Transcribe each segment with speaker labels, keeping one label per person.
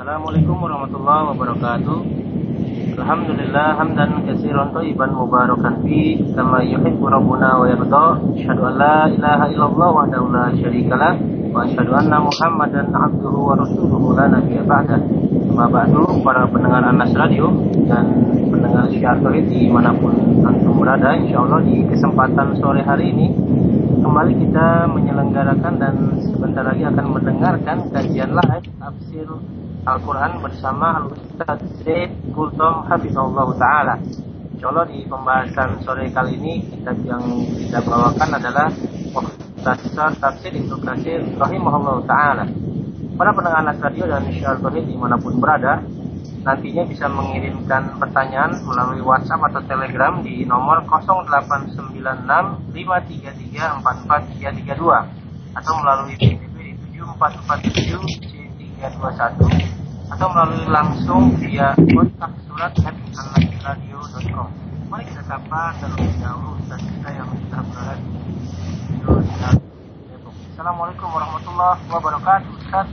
Speaker 1: Assalamualaikum warahmatullahi wabarakatuh. Alhamdulillah hamdan katsiran thayyiban mubarakan fi kama yuhibbu rabbuna wa yarda. Asyhadu an la ilaha illallah wahdahu la syarikalah wa asyhadu anna Muhammadan abduhu wa rasuluhu la nabiyya ba'da. Amma ba'du para pendengar Anas Radio dan pendengar Syiar Tauhid di mana pun antum berada, insyaallah di kesempatan sore hari ini kembali kita menyelenggarakan dan sebentar lagi akan mendengarkan kajian live tafsir Al-Quran bersama Al-Ustaz Zaid Kultom Hafizullah Ta'ala. InsyaAllah di pembahasan sore kali ini kita yang kita bawakan adalah Muhtasar Tafsir Ibnu Katsir Rahimahullah Ta'ala. Para pendengar Anas Radio dan Tauhid di mana pun berada Nantinya bisa mengirimkan pertanyaan melalui WhatsApp atau Telegram di nomor 0896 533 44332 atau melalui PPP di 7447 321 atau melalui langsung via kontak surat radio.com. Mari kita sapa terlebih dahulu Ustaz kita yang sudah berada di Depok. Assalamualaikum warahmatullahi wabarakatuh Ustaz.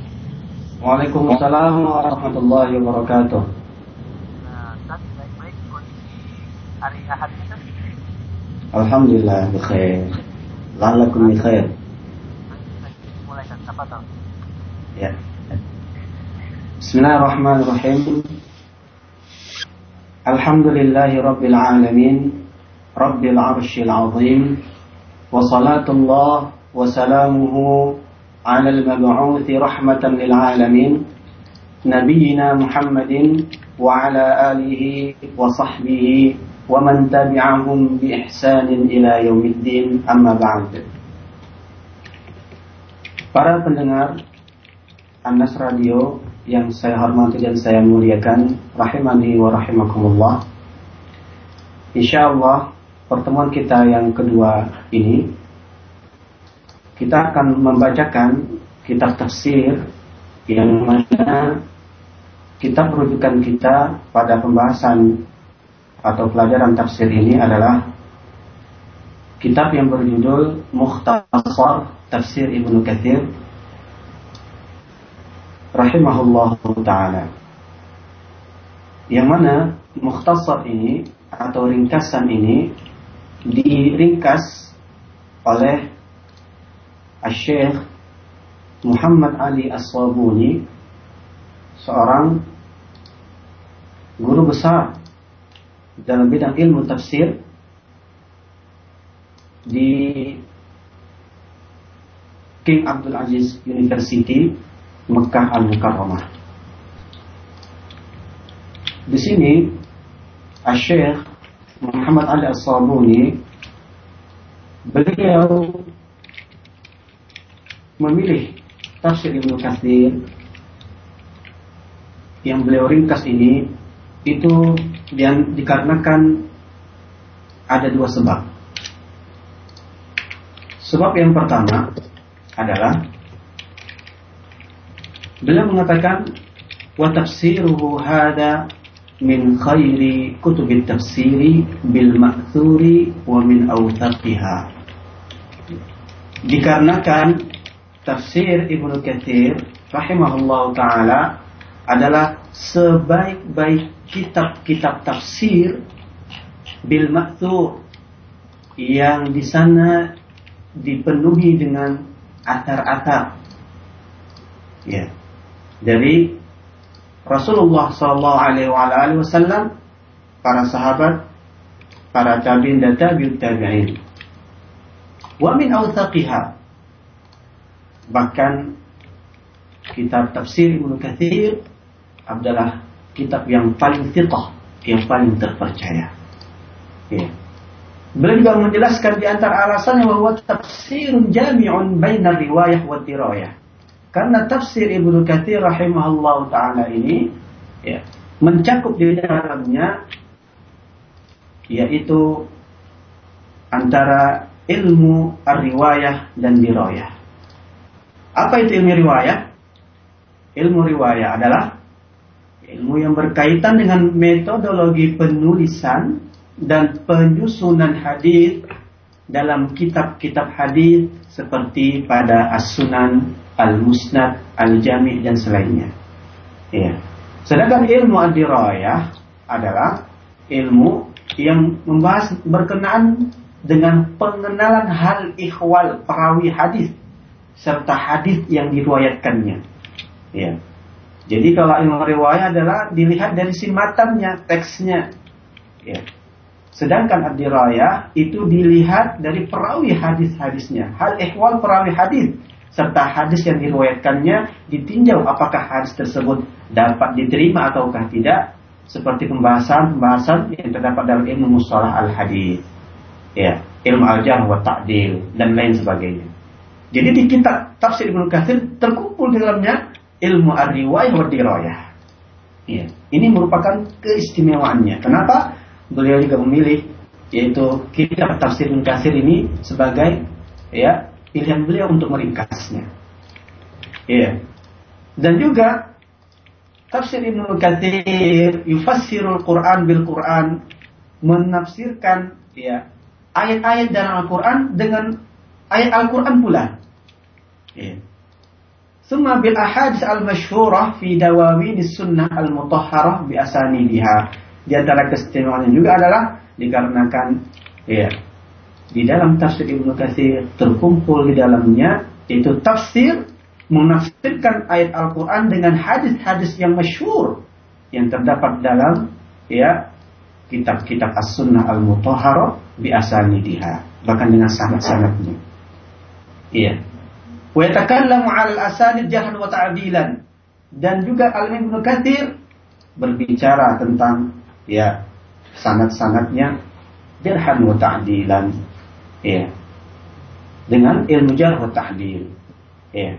Speaker 2: Waalaikumsalam warahmatullahi wabarakatuh.
Speaker 1: Nah, Ustaz baik-baik kondisi hari Ahad Ustaz?
Speaker 2: Alhamdulillah bikhair. Bikhair. Ya. Bismillahirrahmanirrahim. Alhamdulillahi rabbil alamin. Rabbil arshil azim. Wa salatullah wa salamuhu ala al-mab'uthi rahmatan lil alamin. Nabiyyina Muhammadin wa ala alihi wa sahbihi wa man tabi'ahum bi ihsanin ila yaumiddin amma ba'd. Para pendengar Anas Radio yang saya hormati dan saya muliakan rahimani wa rahimakumullah. Insyaallah pertemuan kita yang kedua ini kita akan membacakan kitab tafsir yang mana kitab rujukan kita pada pembahasan atau pelajaran tafsir ini adalah kitab yang berjudul Mukhtasar Tafsir Ibnu Katsir rahimahullah taala. Yang mana mukhtasar ini atau ringkasan ini diringkas oleh Syekh Muhammad Ali As-Sabuni seorang guru besar dalam bidang ilmu tafsir di King Abdul Aziz University Mekah Al-Mukarramah. Di sini Syekh Muhammad Ali As-Sabuni beliau memilih tafsir Ibnu Katsir yang beliau ringkas ini itu yang dikarenakan ada dua sebab. Sebab yang pertama adalah Beliau mengatakan wa tafsiruhu hada min khairi kutubi tafsiri bil ma'thuri wa min awthaqiha. Dikarenakan tafsir Ibnu Katsir rahimahullah taala adalah sebaik-baik kitab-kitab tafsir bil ma'thur yang di sana dipenuhi dengan atar-atar. Ya dari Rasulullah Sallallahu Alaihi Wasallam, para sahabat, para tabiin dan tabiut tabiin. Wa min bahkan kitab tafsir Ibnu Katsir adalah kitab yang paling fiqh, yang paling terpercaya. Ya. Beliau juga menjelaskan di antara alasannya bahwa tafsirun jami'un bainar riwayah wa dirayah karena tafsir Ibnu Katsir rahimahullah taala ini ya, mencakup di dalamnya yaitu antara ilmu riwayah dan dirayah. Apa itu ilmu riwayah? Ilmu riwayah adalah ilmu yang berkaitan dengan metodologi penulisan dan penyusunan hadis dalam kitab-kitab hadis seperti pada As-Sunan Al-Musnad, Al-Jami' dan selainnya. Ya. Sedangkan ilmu adirayah adalah ilmu yang membahas berkenaan dengan pengenalan hal ikhwal perawi hadis serta hadis yang diriwayatkannya. Ya. Jadi kalau ilmu riwayat adalah dilihat dari si matanya, teksnya. Ya. Sedangkan adirayah itu dilihat dari perawi hadis-hadisnya. Hal ikhwal perawi hadis serta hadis yang diriwayatkannya ditinjau apakah hadis tersebut dapat diterima ataukah tidak seperti pembahasan-pembahasan yang terdapat dalam ilmu mustalah al-hadis ya ilmu al-jarh wa ta'dil dan lain sebagainya. Jadi di kitab tafsir Ibnu Katsir terkumpul di dalamnya ilmu ar-riwayah wa dirayah. Ya ini merupakan keistimewaannya. Kenapa? Beliau juga memilih yaitu kitab tafsir Ibnu Katsir ini sebagai ya pilihan beliau untuk meringkasnya. Iya. Dan juga tafsir Ibnu Katsir yufassirul Quran bil Quran menafsirkan ya ayat-ayat dalam Al-Qur'an dengan ayat Al-Qur'an pula. Iya. Summa bil ahadis al-masyhurah fi dawawin sunnah al-mutahharah bi asanidiha. Di antara keistimewaan juga adalah dikarenakan ya di dalam tafsir Ibnu Katsir terkumpul di dalamnya itu tafsir menafsirkan ayat Al-Qur'an dengan hadis-hadis yang masyhur yang terdapat dalam ya kitab-kitab As-Sunnah Al-Mutahharah bi asanidiha bahkan dengan sanad-sanadnya. Iya. Wa yatakallamu 'ala al-asanid jahan wa ta'dilan dan juga Al-Imam Ibnu Katsir berbicara tentang ya sanad-sanadnya jarhan wa ta'dilan ya dengan ilmu jarh wa ta'dil ya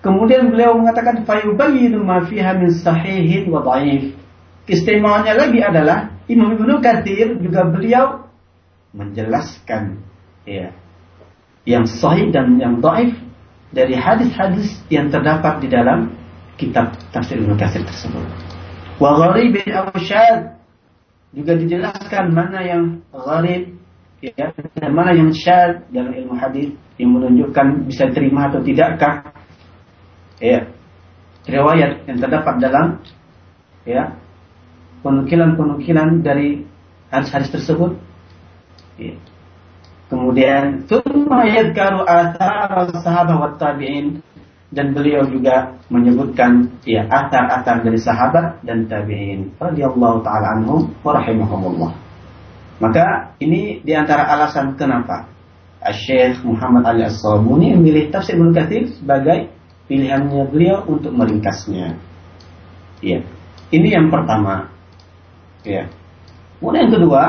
Speaker 2: Kemudian beliau mengatakan fayubayyinu ma fiha min sahihin wa dhaif. Keistimewaannya lagi adalah Imam Ibnu Katsir juga beliau menjelaskan ya yang sahih dan yang dhaif dari hadis-hadis yang terdapat di dalam kitab tafsir Ibnu Katsir tersebut. Wa gharibin aw juga dijelaskan mana yang gharib ya, dan mana yang syad dalam ilmu hadis yang menunjukkan bisa terima atau tidakkah ya riwayat yang terdapat dalam ya penukilan-penukilan dari hadis-hadis tersebut ya. kemudian thumma yadkaru athar sahabat wa tabi'in dan beliau juga menyebutkan ya atar-atar dari sahabat dan tabi'in radhiyallahu taala anhum wa. Maka ini di antara alasan kenapa Syekh Muhammad Ali As-Sabuni memilih tafsir Ibnu Katsir sebagai pilihannya beliau untuk meringkasnya. Ya. Ini yang pertama. Ya. Kemudian yang kedua,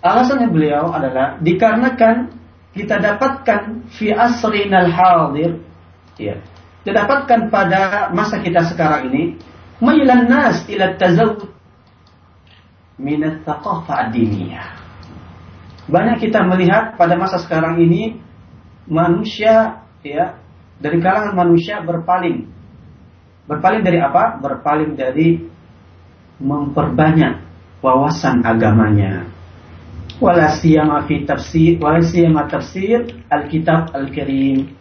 Speaker 2: alasannya beliau adalah dikarenakan kita dapatkan fi asrinal hadir ya. Kita dapatkan pada masa kita sekarang ini mailan nas ila tazawwud min tsaqafah diniyah banyak kita melihat pada masa sekarang ini manusia ya dari kalangan manusia berpaling. Berpaling dari apa? Berpaling dari memperbanyak wawasan agamanya wala siyama fi tafsir wala siyama tafsir Alkitab Al-Karim.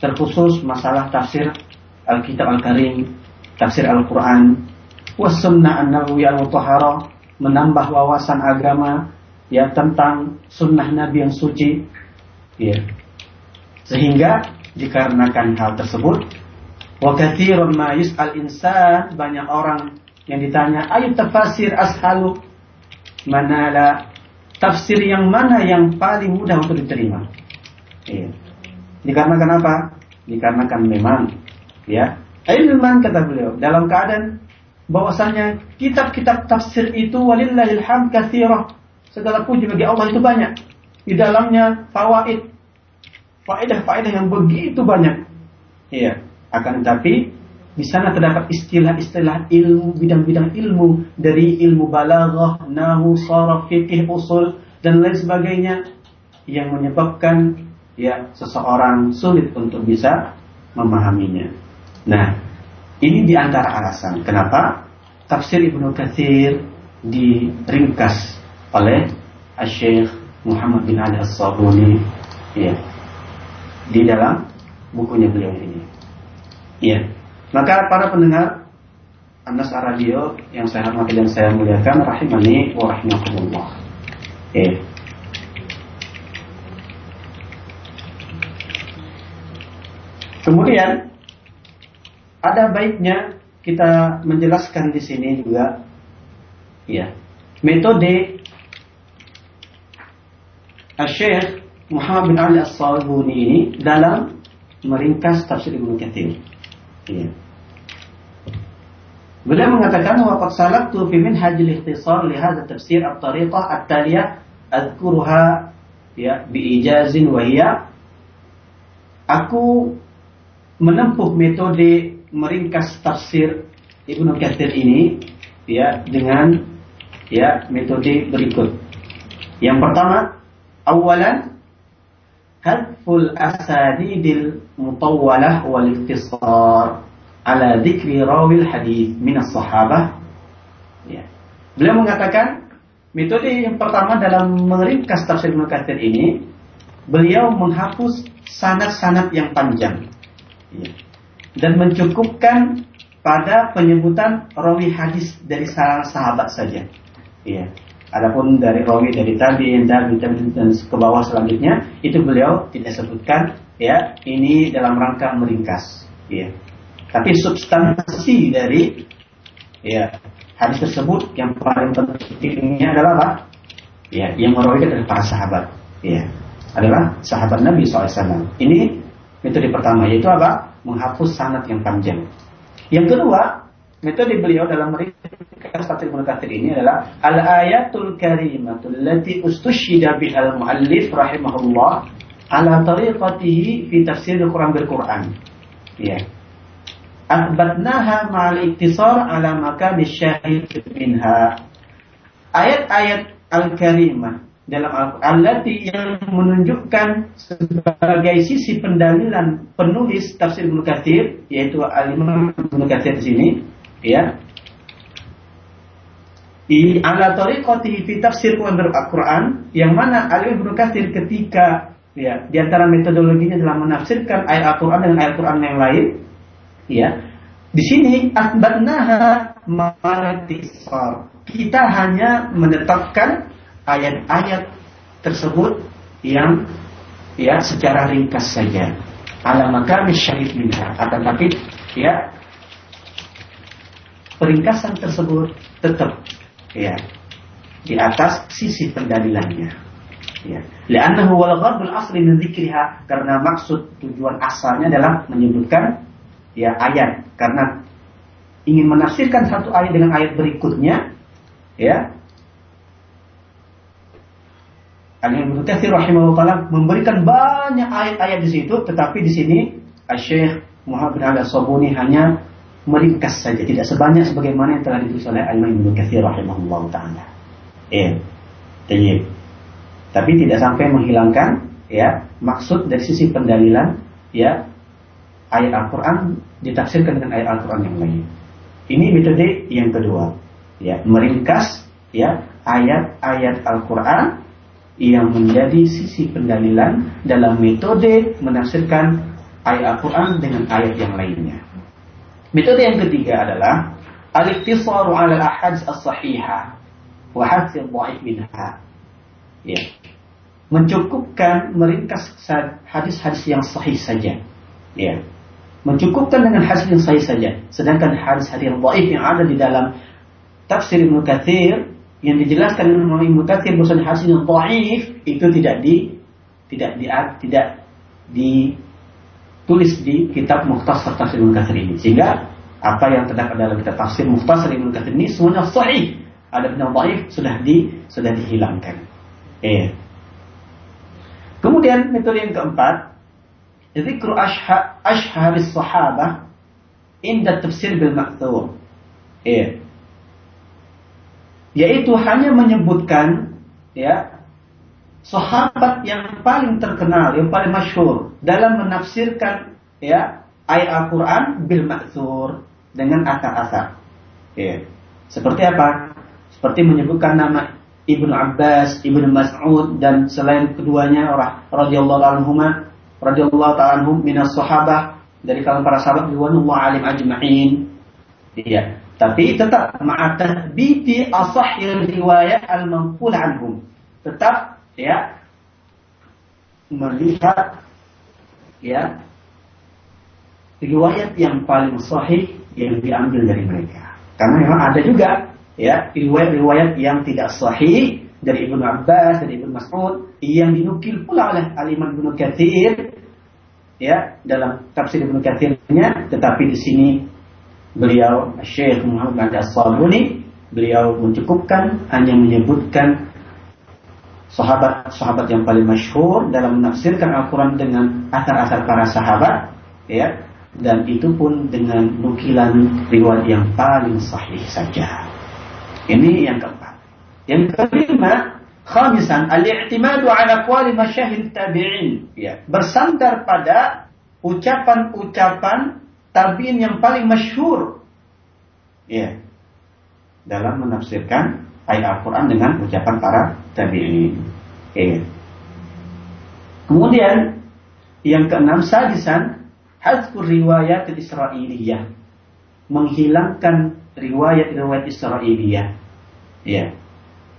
Speaker 2: Terkhusus masalah tafsir Alkitab Al-Karim tafsir Al-Quran. Was sunnah an-nabawi al-mutahharah menambah wawasan agama ya tentang sunnah Nabi yang suci. Ya. Sehingga dikarenakan hal tersebut wa katsirun ma yus'al insan banyak orang yang ditanya ayu tafsir ashalu? Manala tafsir yang mana yang paling mudah untuk diterima. Iya. Dikarenakan apa? Dikarenakan memang ya ilman kata beliau dalam keadaan bahwasanya kitab-kitab tafsir itu walillahil hamd katsirah. Segala puji bagi Allah itu banyak. Di dalamnya fawaid faedah-faedah yang begitu banyak. Iya, akan tetapi di sana terdapat istilah-istilah ilmu, bidang-bidang ilmu dari ilmu balaghah, nahu, saraf, fikih, usul dan lain sebagainya yang menyebabkan ya seseorang sulit untuk bisa memahaminya. Nah, ini di antara alasan kenapa tafsir Ibnu Katsir diringkas oleh Syekh Muhammad bin Ali As-Sabuni ya di dalam bukunya beliau ini. Ya. Maka para pendengar Anas Radio yang saya hormati dan saya muliakan rahimani wa rahimakumullah. Ya. Kemudian ada baiknya kita menjelaskan di sini juga ya metode Syekh Muhammad bin Ali As-Salihuni ini dalam meringkas tafsir Ibnu Katsir. Ya. Beliau mengatakan wa qad salaktu fi minhajil ikhtisar li hadha tafsir at-tariqah at-taliyah adhkuruha ya bi ijazin wa hiya aku menempuh metode meringkas tafsir Ibnu Katsir ini ya dengan ya metode berikut. Yang pertama, awalan hadful asanidil mutawwalah wal ikhtisar ala dzikri rawil hadis min as-sahabah. Ya. Beliau mengatakan metode yang pertama dalam meringkas tafsir Ibnu ini beliau menghapus sanad-sanad yang panjang. Ya. Dan mencukupkan pada penyebutan rawi hadis dari sahabat saja. Ya. Adapun dari rawi dari tabi'in dan dan ke bawah selanjutnya itu beliau tidak sebutkan ya ini dalam rangka meringkas ya tapi substansi dari ya hadis tersebut yang paling pentingnya adalah apa? Ya yang merawikan adalah para sahabat. Ya adalah sahabat Nabi SAW ini metode pertama yaitu apa? Menghapus sanat yang panjang. Yang kedua metode beliau dalam meringkas tafsir Ibnu ini adalah al ayatul karimatul lati ustushida bihal muallif rahimahullah ala tariqatihi fi tafsir Al-Quran bil Quran. Ya. Akbatnaha ma'al iktisar ala makan syahid minha. Ayat-ayat al-karimah dalam Al-Quran yang menunjukkan sebagai sisi pendalilan penulis tafsir Ibnu Katsir yaitu Al-Imam Ibnu Katsir di sini ya di ala tariqati fi tafsir Al-Quran yang mana Al Ibnu Katsir ketika ya di antara metodologinya dalam menafsirkan ayat Al-Quran dengan ayat Al-Quran yang lain ya di sini asbatnaha ma'atisar kita hanya menetapkan ayat-ayat tersebut yang ya secara ringkas saja ala makam syahid minha akan tapi ya peringkasan tersebut tetap ya di atas sisi pendalilannya. Ya. Li'annahu wal asli min karena maksud tujuan asalnya adalah menyebutkan ya ayat karena ingin menafsirkan satu ayat dengan ayat berikutnya ya Al-Imam rahimahullah memberikan banyak ayat-ayat di situ tetapi di sini Syekh Muhammad bin Al-Sabuni hanya meringkas saja, tidak sebanyak sebagaimana yang telah ditulis oleh Al-Imam Ibnu Katsir rahimahullah taala. Ya. Tayyib. Tapi tidak sampai menghilangkan ya maksud dari sisi pendalilan ya ayat Al-Qur'an ditafsirkan dengan ayat Al-Qur'an yang lain. Ini metode yang kedua. Ya, meringkas ya ayat-ayat Al-Qur'an yang menjadi sisi pendalilan dalam metode menafsirkan ayat Al-Quran dengan ayat yang lainnya. Metode yang ketiga adalah al-iktisaru 'ala al-ahadits as-sahihah wa dhaif minha. Ya. Mencukupkan meringkas hadis-hadis yang sahih saja. Ya. Mencukupkan dengan hadis yang sahih saja. Sedangkan hadis-hadis yang dhaif yang ada di dalam tafsir Ibnu Katsir yang dijelaskan oleh Ibnu Katsir bahwa hadis yang dhaif itu tidak di tidak di tidak di tulis di kitab Mukhtasar Tafsir Ibnu Katsir ini. Sehingga apa yang terdapat dalam kitab tafsir Mukhtasar Ibnu Katsir ini semuanya sahih. Ada yang dhaif sudah di sudah dihilangkan. Eh. Kemudian metode yang keempat, zikru ashha, ashharis sahabah inda tafsir bil ma'thur. Eh. Yaitu hanya menyebutkan ya sahabat yang paling terkenal, yang paling masyhur dalam menafsirkan ya ayat Al-Qur'an bil ma'thur dengan asar-asar. Ya. Seperti apa? Seperti menyebutkan nama Ibnu Abbas, Ibnu Mas'ud dan selain keduanya orang radhiyallahu anhuma radhiyallahu ta'ala anhum minas sahabah dari kalangan para sahabat ridwanullah alim ajma'in. Iya. Tapi tetap ma'at biti asahhir riwayat al-manqul anhum. Tetap ya melihat ya riwayat yang paling sahih yang diambil dari mereka. Karena memang ada juga ya riwayat-riwayat yang tidak sahih dari Ibnu Abbas, dari Ibnu Mas'ud yang dinukil pula oleh Al-Imam Ibnu Katsir ya dalam tafsir Ibnu tetapi di sini beliau Syekh Muhammad As-Sabuni beliau mencukupkan hanya menyebutkan sahabat-sahabat yang paling masyhur dalam menafsirkan Al-Quran dengan asar-asar para sahabat ya. Dan itu pun dengan nukilan riwayat yang paling sahih saja. Ini yang keempat. Yang kelima Khamisan, al-i'timadu ala qawli masyahid tabi'in. Ya, bersandar pada ucapan-ucapan tabi'in yang paling masyhur. Ya. Dalam menafsirkan ayat Al-Qur'an dengan ucapan para tabi'in. Ya. Kemudian yang keenam sadisan hadfur riwayat Israiliyah. Menghilangkan riwayat-riwayat Israiliyah. Ya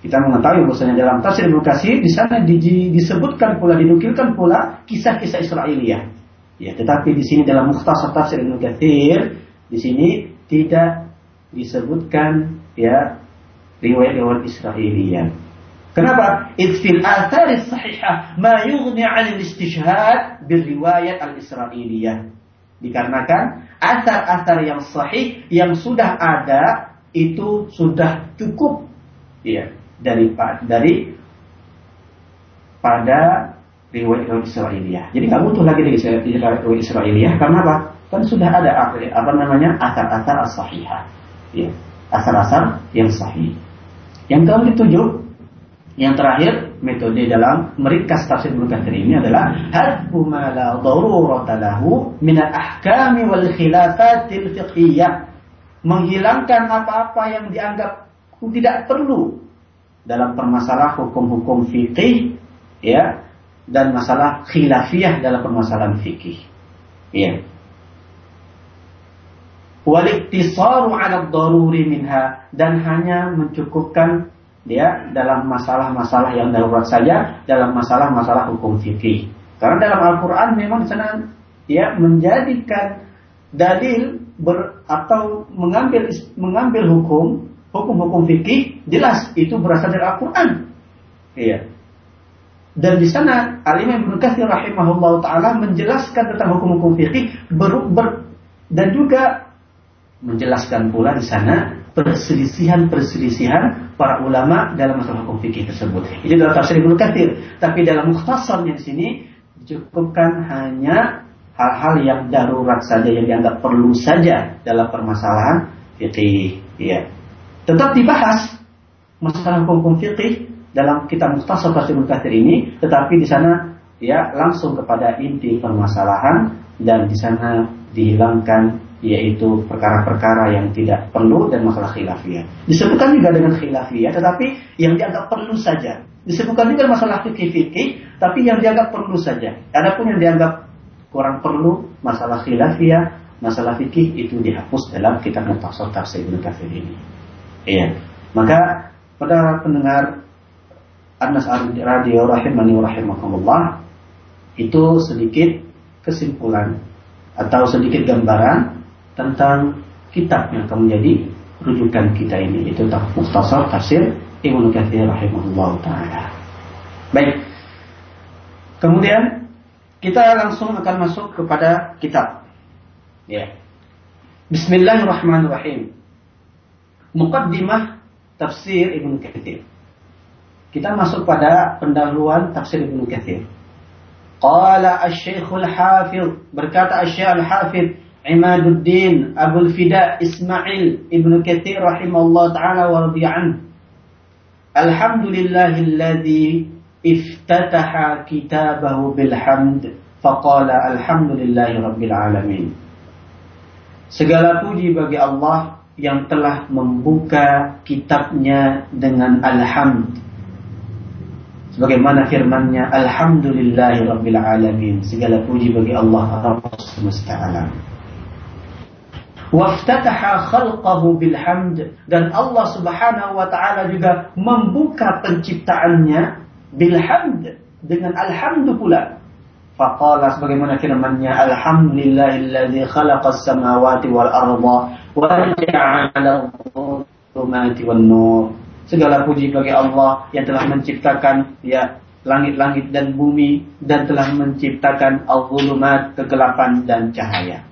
Speaker 2: kita mengetahui bahwasanya dalam tafsir Ibnu Katsir di sana di, di, disebutkan pula dinukilkan pula kisah-kisah Israiliyah. Ya, tetapi di sini dalam mukhtasar tafsir Ibnu Katsir di sini tidak disebutkan ya riwayat-riwayat Israiliyah. Kenapa? Itfil athar sahihah ma yughni 'an al-istishhad bil riwayat al-Israiliyah. Dikarenakan asar-asar yang sahih yang sudah ada itu sudah cukup ya dari dari pada riwayat Israiliyah. Jadi nggak butuh lagi riwayat Israiliyah karena apa? Kan sudah ada apa namanya asar-asar as-sahihah. Ya, asar-asar yang sahih. Yang ketujuh, yang terakhir metode dalam meringkas tafsir Ibnu Katsir ini adalah hadfu ma la darurata min al-ahkami wal khilafatil fiqhiyah. Menghilangkan apa-apa yang dianggap tidak perlu dalam permasalahan hukum-hukum fikih ya dan masalah khilafiyah dalam permasalahan fikih. Ya. Waliktisaru ala daruri minha dan hanya mencukupkan ya dalam masalah-masalah yang darurat saja dalam masalah-masalah hukum fikih. Karena dalam Al-Qur'an memang sana ya menjadikan dalil ber, atau mengambil mengambil hukum hukum-hukum fikih jelas itu berasal dari Al-Quran. Iya. Dan di sana Al-Imam Ibnu Katsir rahimahullah taala menjelaskan tentang hukum-hukum fikih ber, ber, dan juga menjelaskan pula di sana perselisihan-perselisihan para ulama dalam masalah hukum fikih tersebut. Ini dalam tafsir Ibnu Katsir, tapi dalam mukhtasarnya di sini cukupkan hanya hal-hal yang darurat saja yang dianggap perlu saja dalam permasalahan fikih. Iya tetap dibahas masalah hukum fikih dalam kitab Mukhtasar Tafsir Katsir ini, tetapi di sana ya langsung kepada inti permasalahan dan di sana dihilangkan yaitu perkara-perkara yang tidak perlu dan masalah khilafiyah. Disebutkan juga dengan khilafiyah, tetapi yang dianggap perlu saja. Disebutkan juga masalah fikih-fikih, tapi yang dianggap perlu saja. Adapun yang dianggap kurang perlu, masalah khilafiyah, masalah fikih itu dihapus dalam kitab Mukhtasar Tafsir Ibnu ini. Iya. Maka pada pendengar Anas Radio rahimani rahimakumullah itu sedikit kesimpulan atau sedikit gambaran tentang kitab yang akan menjadi rujukan kita ini itu Mukhtasar Tafsir Ibnu Katsir rahimahullah taala. Baik. Kemudian kita langsung akan masuk kepada kitab. Ya. Bismillahirrahmanirrahim. Muqaddimah tafsir Ibnu Katsir. Kita masuk pada pendahuluan tafsir Ibnu Katsir. Qala Asy-Syaikh Al-Hafiz berkata Asy-Syaikh Al-Hafiz Imaduddin Abu Fida Ismail Ibnu Katsir rahimahullah taala wa radiya'an. Alhamdulillahilladzi iftataha kitabahu bilhamd faqala alhamdulillahi rabbil alamin. Segala puji bagi Allah yang telah membuka kitabnya dengan alhamd. sebagaimana firman-Nya Alhamdulillahi Rabbil Alamin. Segala puji bagi Allah Rabb semesta alam. Waftataha khalqahu bilhamd. Dan Allah Subhanahu wa taala juga membuka penciptaannya bilhamd. Dengan alhamdu pula faqala sebagaimana firman-Nya alhamdulillahilladzi khalaqas samawati wal arda wa ja'ala dhulumati wan nur Segala puji bagi Allah yang telah menciptakan ya langit-langit dan bumi dan telah menciptakan al-zulumat kegelapan dan cahaya.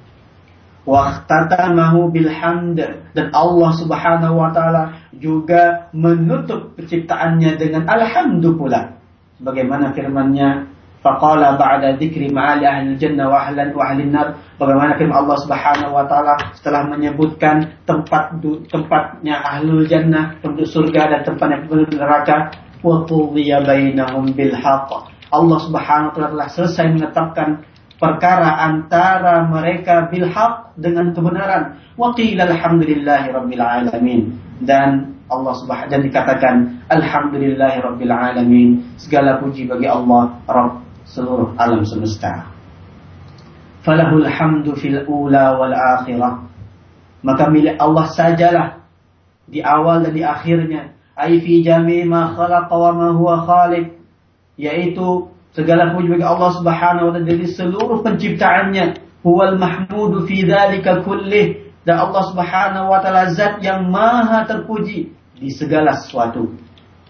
Speaker 2: Waqtatamahu bilhamd dan Allah Subhanahu wa taala juga menutup penciptaannya dengan alhamdulillah pula. Bagaimana firman-Nya Faqala ba'da dzikri ma'ali ahli jannah wa ahlan wa ahli nar. Bagaimana firman Allah Subhanahu wa taala setelah menyebutkan tempat tempatnya ahlul jannah, penduduk surga dan tempatnya penduduk neraka, wa tudhiya bainahum bil haqq. Allah Subhanahu wa taala telah selesai menetapkan perkara antara mereka bil haqq dengan kebenaran. Wa qila alhamdulillahi rabbil alamin. Dan Allah Subhanahu dan dikatakan alhamdulillahi rabbil alamin. Segala puji bagi Allah Rabb seluruh alam semesta. Falahul hamdu fil ula wal akhirah. Maka milik Allah sajalah di awal dan di akhirnya. Ai fi jami ma khalaqa wa ma huwa khaliq. Yaitu segala puji bagi Allah Subhanahu wa taala dari seluruh penciptaannya. Huwal mahmudu fi dzalika kullih. Dan Allah Subhanahu wa taala zat yang maha terpuji di segala sesuatu.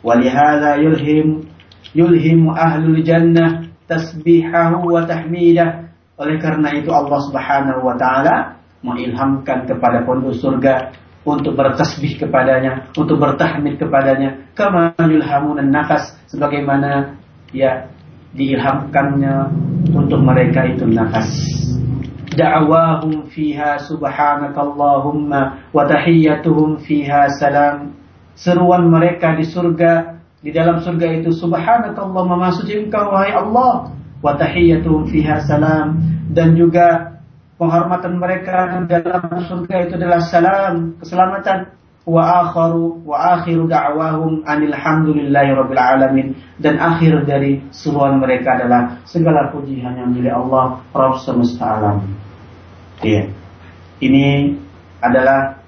Speaker 2: Walihada yulhim yulhimu ahlul jannah tasbihahu wa tahmidah. Oleh karena itu Allah Subhanahu wa taala mengilhamkan kepada penduduk surga untuk bertasbih kepadanya, untuk bertahmid kepadanya, kama yulhamunan nafas sebagaimana ya diilhamkannya untuk mereka itu nafas. Da'awahum fiha subhanakallahumma wa tahiyyatuhum fiha salam. Seruan mereka di surga di dalam surga itu subhanakallah maha suci engkau wahai Allah. Wa tahiyyatuhum fiha salam. Dan juga penghormatan mereka di dalam surga itu adalah salam keselamatan. Wa akharu wa akhiru da'wahum anil hamdulillahi rabbil alamin. Dan akhir dari seruan mereka adalah segala puji hanya milik Allah Rabb semesta alam. Iya. Ini adalah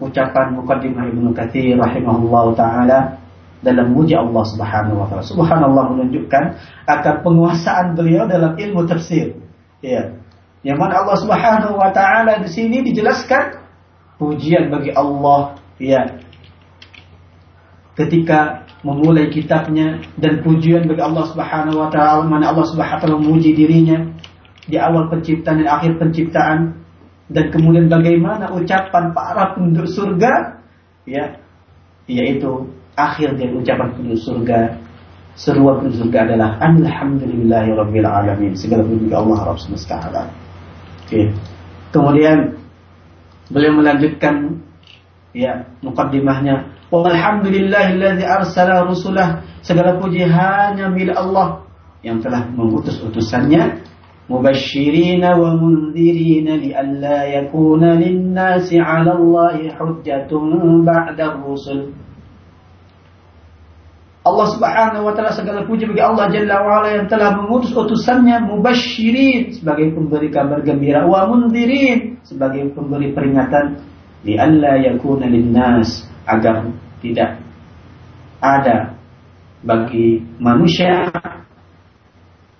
Speaker 2: ucapan mukaddimah Ibnu Katsir rahimahullah taala dalam memuji Allah Subhanahu wa taala. Subhanallah menunjukkan akan penguasaan beliau dalam ilmu tafsir. Ya. Yang mana Allah Subhanahu wa taala di sini dijelaskan pujian bagi Allah ya. Ketika memulai kitabnya dan pujian bagi Allah Subhanahu wa taala mana Allah Subhanahu wa taala memuji dirinya di awal penciptaan dan akhir penciptaan dan kemudian bagaimana ucapan para penduduk surga ya yaitu akhir dari ucapan penduduk surga seruan penduduk surga adalah alhamdulillahi alamin segala puji Allah Rabb semesta. Oke. Kemudian beliau melanjutkan ya mukaddimahnya walhamdulillahilladzi arsala rusulah segala puji hanya milik Allah yang telah mengutus utusannya wa mundzirina lialla yakuna lin-nasi 'ala Allahi hujjatun ba'da rusul Allah Subhanahu wa taala segala puji bagi Allah Jalla wa ala yang telah mengutus utusannya mubasyirin sebagai pemberi kabar gembira wa mundirin sebagai pemberi peringatan li alla yakuna linnas agar tidak ada bagi manusia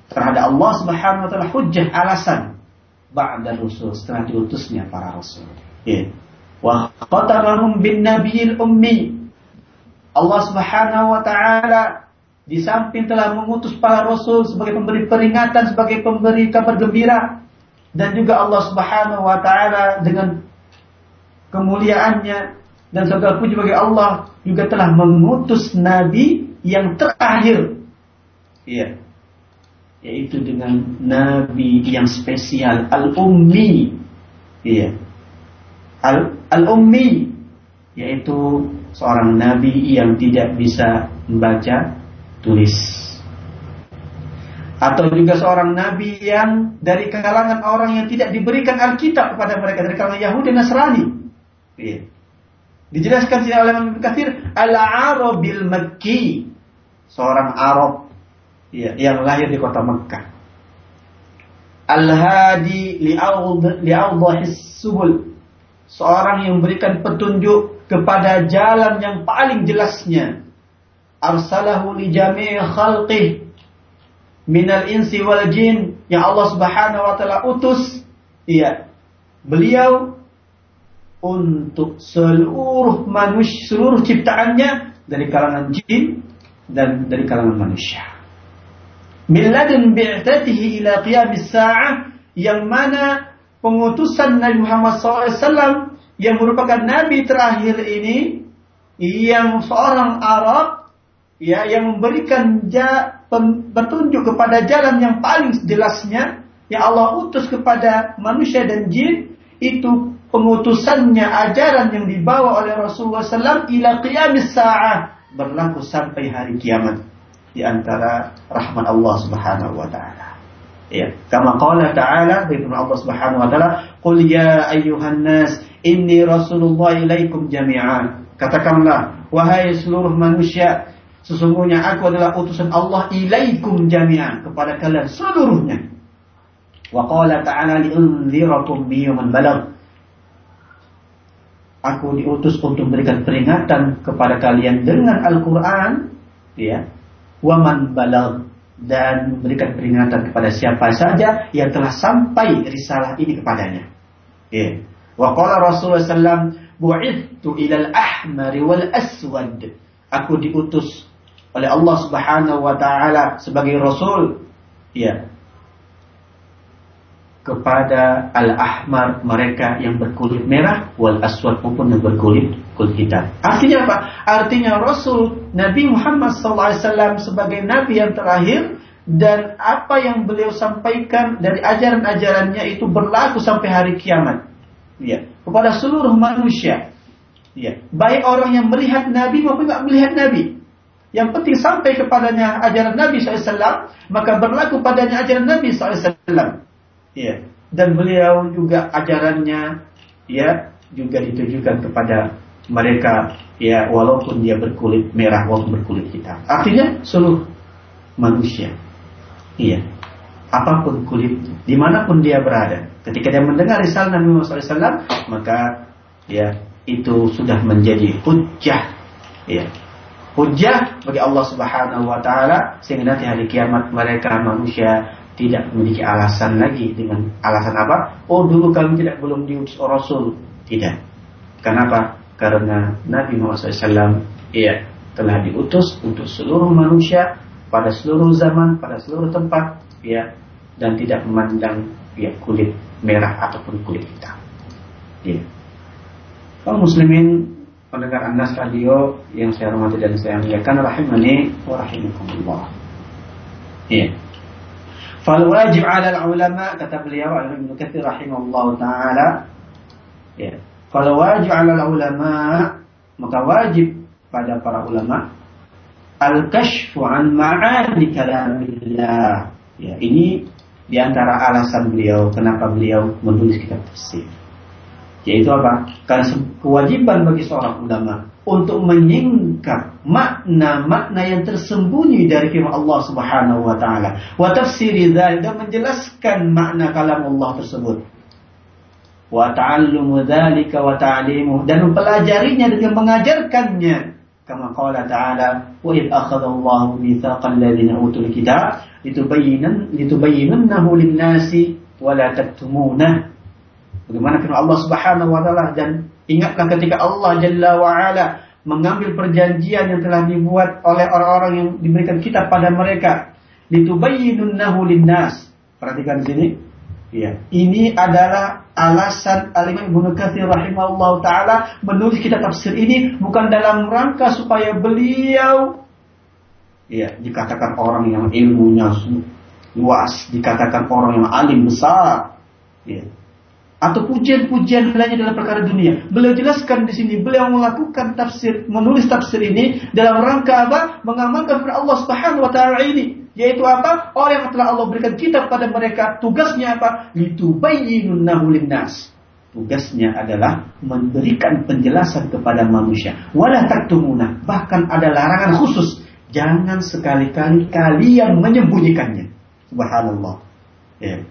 Speaker 2: terhadap Allah Subhanahu wa taala hujjah alasan ba'da rusul setelah diutusnya para rasul. Ya. Wa qatamahum bin nabiyil ummi Allah Subhanahu wa taala di samping telah mengutus para rasul sebagai pemberi peringatan, sebagai pemberi kabar gembira dan juga Allah Subhanahu wa taala dengan kemuliaannya dan segala puji bagi Allah juga telah mengutus nabi yang terakhir. Iya. Yaitu dengan nabi yang spesial al-ummi. Iya. Al-ummi yaitu seorang nabi yang tidak bisa membaca tulis atau juga seorang nabi yang dari kalangan orang yang tidak diberikan Alkitab kepada mereka dari kalangan Yahudi Nasrani. Iya. Dijelaskan sini oleh Imam Katsir al-Arabil Makki seorang Arab ya, yang lahir di kota Mekah. Al-Hadi li'awdahis subul. Seorang yang memberikan petunjuk kepada jalan yang paling jelasnya. Arsalahu li jami' khalqih minal insi wal jin yang Allah Subhanahu wa taala utus iya beliau untuk seluruh manusia seluruh ciptaannya dari kalangan jin dan dari kalangan manusia. Min ladun bi'tatihi ila qiyamis sa'ah yang mana pengutusan Nabi Muhammad SAW yang merupakan Nabi terakhir ini yang seorang Arab ya yang memberikan ja, petunjuk kepada jalan yang paling jelasnya yang Allah utus kepada manusia dan jin itu pengutusannya ajaran yang dibawa oleh Rasulullah SAW ila qiyamis sa'ah berlaku sampai hari kiamat di antara rahmat Allah Subhanahu wa taala. Ya, kama qala ta'ala firman Allah Subhanahu wa taala, "Qul ya ayyuhan nas, inni rasulullah ilaikum jami'an." Katakanlah, wahai seluruh manusia, sesungguhnya aku adalah utusan Allah ilaikum jami'an kepada kalian seluruhnya. Wa qala ta'ala li'unzirakum biyuman balagh aku diutus untuk memberikan peringatan kepada kalian dengan Al-Quran, ya, waman balag dan memberikan peringatan kepada siapa saja yang telah sampai risalah ini kepadanya. Ya. Wa qala Rasulullah sallam bu'ithtu ilal ahmari wal aswad. Aku diutus oleh Allah Subhanahu wa taala sebagai rasul ya kepada al-ahmar mereka yang berkulit merah wal aswad maupun yang berkulit kulit hitam. Artinya apa? Artinya Rasul Nabi Muhammad SAW sebagai Nabi yang terakhir dan apa yang beliau sampaikan dari ajaran-ajarannya itu berlaku sampai hari kiamat. Ya, kepada seluruh manusia. Ya, baik orang yang melihat Nabi maupun tidak melihat Nabi. Yang penting sampai kepadanya ajaran Nabi SAW, maka berlaku padanya ajaran Nabi SAW. Ya. Dan beliau juga ajarannya ya juga ditujukan kepada mereka ya walaupun dia berkulit merah walaupun berkulit hitam. Artinya seluruh manusia. Iya. Apa pun kulit, di mana pun dia berada. Ketika dia mendengar risalah Nabi Muhammad SAW, maka ya itu sudah menjadi hujah. Ya, hujah bagi Allah Subhanahu wa taala sehingga nanti hari kiamat mereka manusia tidak memiliki alasan lagi dengan alasan apa? Oh dulu kami tidak belum diutus Rasul. Tidak. Kenapa? Karena Nabi Muhammad SAW iya, telah diutus untuk seluruh manusia pada seluruh zaman, pada seluruh tempat, ya, dan tidak memandang ya, kulit merah ataupun kulit hitam. Ya. Kalau muslimin pendengar Anas Radio yang saya hormati dan saya muliakan rahimani wa rahimakumullah. Iya. Fal wajib 'ala ulama kata beliau Ibnu Katsir rahimahullah taala ya. Fal wajib 'ala ulama maka wajib pada para ulama al-kashfu an ma'ani kalamillah. Ya, ini di antara alasan beliau kenapa beliau menulis kitab tafsir. Yaitu apa? Karena kewajiban bagi seorang ulama untuk menyingkap makna-makna yang tersembunyi dari firman Allah Subhanahu wa taala wa tafsiri dan menjelaskan makna kalam Allah tersebut wa ta'allumu dzalika wa ta'limuh dan mempelajarinya dengan mengajarkannya kama qala ta'ala wa id akhadha Allahu mitsaqal ladzina utul kitab litubayyinan litubayyinannahu lin-nasi wa la bagaimana firman Allah Subhanahu wa taala dan Ingatlah ketika Allah Jalla wa'ala mengambil perjanjian yang telah dibuat oleh orang-orang yang diberikan kitab pada mereka. Litubayyinunnahu linnas. Perhatikan di sini. Ya. Ini adalah alasan Al-Imam Ibnu Katsir rahimahullah taala menulis kitab tafsir ini bukan dalam rangka supaya beliau ya dikatakan orang yang ilmunya luas, dikatakan orang yang alim besar. Ya atau pujian-pujian lainnya dalam perkara dunia. Beliau jelaskan di sini, beliau melakukan tafsir, menulis tafsir ini dalam rangka apa? Mengamalkan firman Allah Subhanahu wa taala ini, yaitu apa? Orang yang telah Allah berikan kitab pada mereka, tugasnya apa? Litubayyinunnahu linnas. Tugasnya adalah memberikan penjelasan kepada manusia. Wala taktumuna. Bahkan ada larangan khusus Jangan sekali-kali kalian menyembunyikannya. Subhanallah. Ya.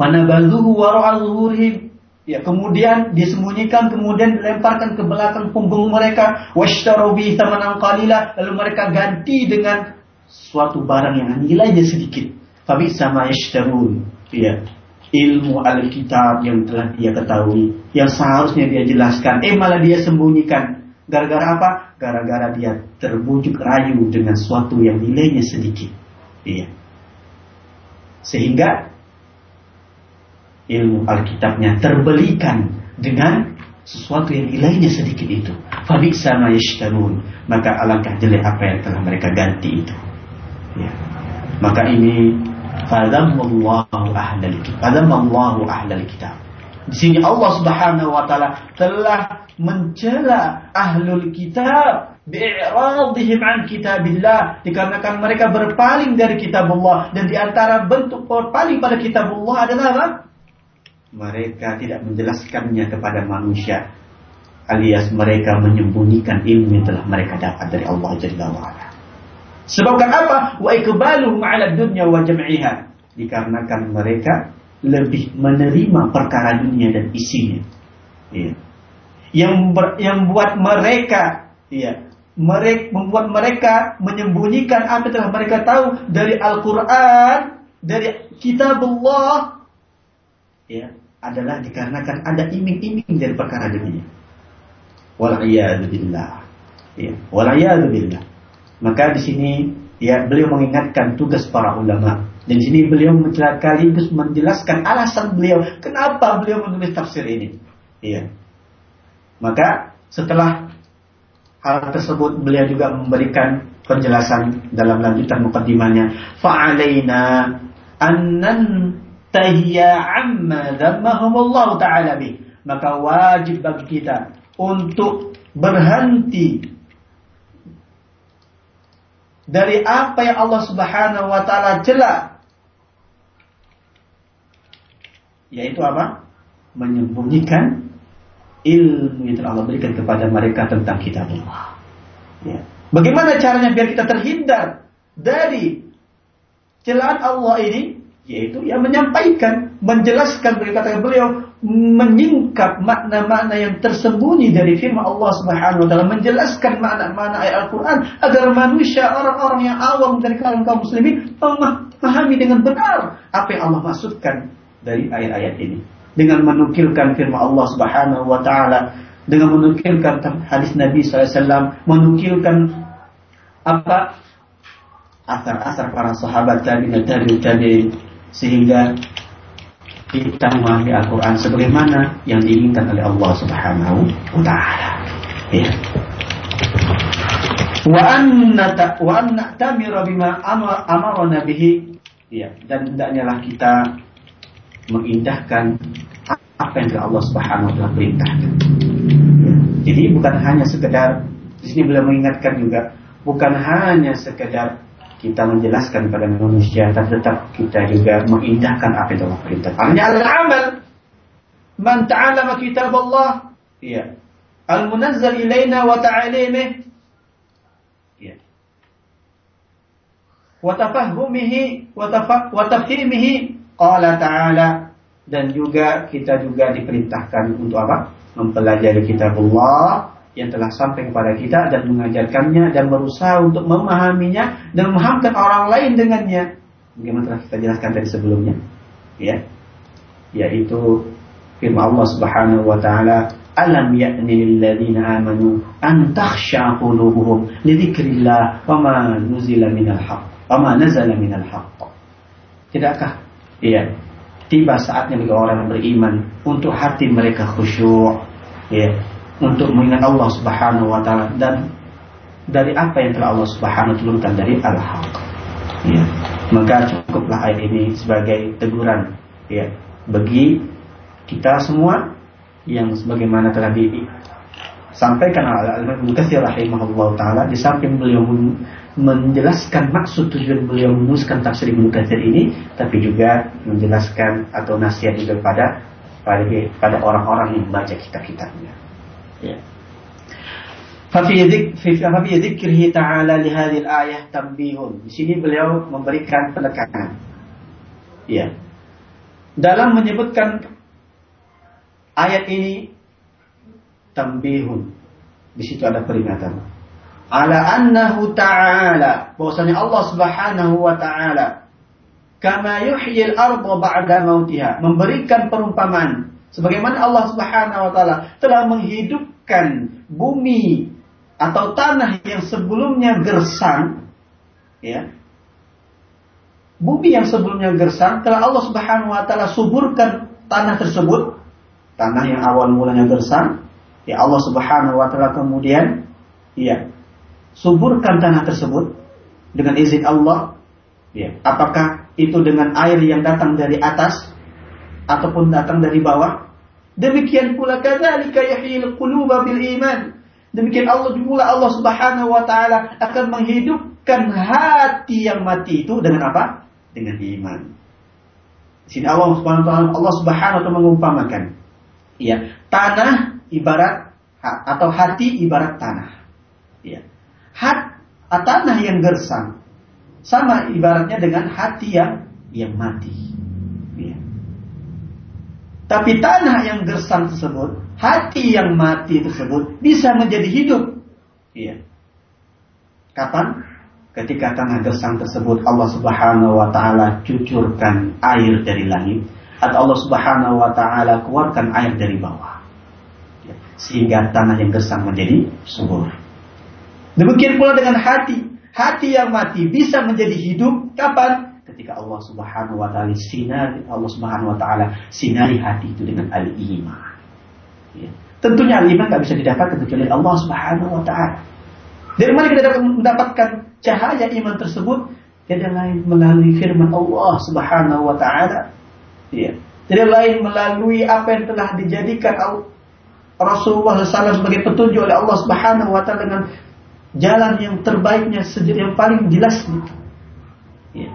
Speaker 2: Fanabadhuhu wara'al zuhurihim. Ya, kemudian disembunyikan, kemudian dilemparkan ke belakang punggung mereka. Washtaru bihi thamanan qalila. Lalu mereka ganti dengan suatu barang yang nilainya sedikit. Fabi sama yashtarun. Ya, ilmu alkitab yang telah dia ketahui, yang seharusnya dia jelaskan, eh malah dia sembunyikan. Gara-gara apa? Gara-gara dia terbujuk rayu dengan suatu yang nilainya sedikit. Iya. Sehingga ilmu Alkitabnya terbelikan dengan sesuatu yang nilainya sedikit itu. Fabik sama yashtarun. Maka alangkah jelek apa yang telah mereka ganti itu. Ya. Maka ini fadammallahu ahlal kitab. Fadammallahu ahlal kitab. Di sini Allah Subhanahu wa taala telah mencela ahlul kitab bi'iradihim an kitabillah dikarenakan mereka berpaling dari kitab Allah dan di antara bentuk berpaling pada kitab Allah adalah apa? mereka tidak menjelaskannya kepada manusia alias mereka menyembunyikan ilmu yang telah mereka dapat dari Allah Jalla wa'ala. Sebabkan apa? Wa ikbaluhum 'ala dunya wa jam'iha. Dikarenakan mereka lebih menerima perkara dunia dan isinya. Ya. Yang ber, yang buat mereka ya, mereka membuat mereka menyembunyikan apa yang mereka tahu dari Al-Qur'an, dari kitab Allah ya, adalah dikarenakan ada iming-iming dari perkara dunia. Wal'iyadzubillah. Ya, wal'iyadzubillah. Maka di sini ya beliau mengingatkan tugas para ulama. Dan sini beliau sekaligus menjelaskan alasan beliau kenapa beliau menulis tafsir ini. Iya. Maka setelah hal tersebut beliau juga memberikan penjelasan dalam lanjutan mukaddimahnya fa'alaina annan tahiyya amma dhammahumullah taala bi maka wajib bagi kita untuk berhenti dari apa yang Allah Subhanahu wa taala cela yaitu apa? menyembunyikan ilmu yang telah Allah berikan kepada mereka tentang kitab Allah. Ya. Bagaimana caranya biar kita terhindar dari celaan Allah ini? Yaitu yang menyampaikan, menjelaskan dari kata beliau, menyingkap makna-makna yang tersembunyi dari firman Allah Subhanahu wa taala, menjelaskan makna-makna ayat Al-Qur'an agar manusia orang-orang yang awam dari kalangan kaum muslimin memahami dengan benar apa yang Allah maksudkan dari ayat-ayat ini. Dengan menukilkan firman Allah Subhanahu wa taala, dengan menukilkan hadis Nabi SAW, menukilkan apa asar-asar para sahabat tabi'in tabi'in tabi'in sehingga kita memahami Al-Quran sebagaimana yang diinginkan oleh Allah Subhanahu wa taala. Ya. Wa anna wa anna tamira bima amarna bihi ya dan hendaknya kita mengindahkan apa yang Allah Subhanahu wa taala perintahkan. Ya. Jadi bukan hanya sekedar di sini beliau mengingatkan juga bukan hanya sekedar kita menjelaskan pada manusia tapi tetap kita juga mengindahkan apa yang Allah perintah. Artinya al-amal man ta'alama kitab Allah ya al-munazzal ilaina wa ta'alimih ya wa tafahhumihi wa tafhimihi qala ta'ala dan juga kita juga diperintahkan untuk apa? mempelajari kitab Allah yang telah sampai kepada kita dan mengajarkannya dan berusaha untuk memahaminya dan memahamkan orang lain dengannya. Bagaimana telah kita jelaskan tadi sebelumnya, ya, yaitu firman Allah Subhanahu wa taala, "Alam ya'ni lil ladzina amanu an takhsha qulubuhum li wa ma nuzila minal haqq wa ma nazala minal haqq." Tidakkah iya. Tiba saatnya bagi orang beriman untuk hati mereka khusyuk, ya, untuk mengingat Allah Subhanahu wa taala dan dari apa yang telah Allah Subhanahu wa turunkan? Dari al-haq. Ya. Maka cukuplah ayat ini sebagai teguran. Ya bagi kita semua yang sebagaimana telah disampaikan oleh Al-Imam Katsir rahimahullah taala di samping beliau menjelaskan maksud tujuan beliau menuliskan tafsir Ibnu Katsir ini tapi juga menjelaskan atau nasihat juga pada pada orang-orang yang membaca kitab-kitabnya. Ya. Fafi dzikrihi ta'ala li hadhihi ayah tambihun. Di sini beliau memberikan penekanan. Ya. Dalam menyebutkan ayat ini tambihun. Di situ ada peringatan. Ala annahu ta'ala. Bahwasanya Allah Subhanahu wa ta'ala. Kama yuhyil arda ba'da mautiha, memberikan perumpamaan. Sebagaimana Allah Subhanahu wa taala telah menghidupkan bumi atau tanah yang sebelumnya gersang, ya. Bumi yang sebelumnya gersang telah Allah Subhanahu wa taala suburkan tanah tersebut, tanah yang awal mulanya gersang, ya. Allah Subhanahu wa taala kemudian ya suburkan tanah tersebut dengan izin Allah. Ya, apakah itu dengan air yang datang dari atas ataupun datang dari bawah? Demikian pula kadzalika yahyil quluba bil iman. Demikian Allah pula Allah Subhanahu wa taala akan menghidupkan hati yang mati itu dengan apa? Dengan iman. Di sini Allah Subhanahu wa taala Allah Subhanahu wa taala mengumpamakan ya, tanah ibarat atau hati ibarat tanah. Ya. Hat tanah yang gersang sama ibaratnya dengan hati yang yang mati. Ya. Tapi tanah yang gersang tersebut hati yang mati tersebut bisa menjadi hidup. Iya. Kapan? Ketika tanah gersang tersebut Allah Subhanahu wa taala cucurkan air dari langit atau Allah Subhanahu wa taala keluarkan air dari bawah. Ya. Sehingga tanah yang gersang menjadi subur. Demikian pula dengan hati. Hati yang mati bisa menjadi hidup kapan? Ketika Allah Subhanahu wa taala sinari Allah Subhanahu wa taala sinari hati itu dengan al-iman. Ya. Tentunya iman nggak bisa didapatkan kecuali Allah Subhanahu Wa Taala. Dari mana kita dapat mendapatkan cahaya iman tersebut? Tidak lain melalui firman Allah Subhanahu Wa Taala. Ya. Tidak lain melalui apa yang telah dijadikan Rasulullah SAW sebagai petunjuk oleh Allah Subhanahu Wa Taala dengan jalan yang terbaiknya yang paling jelas. Ya.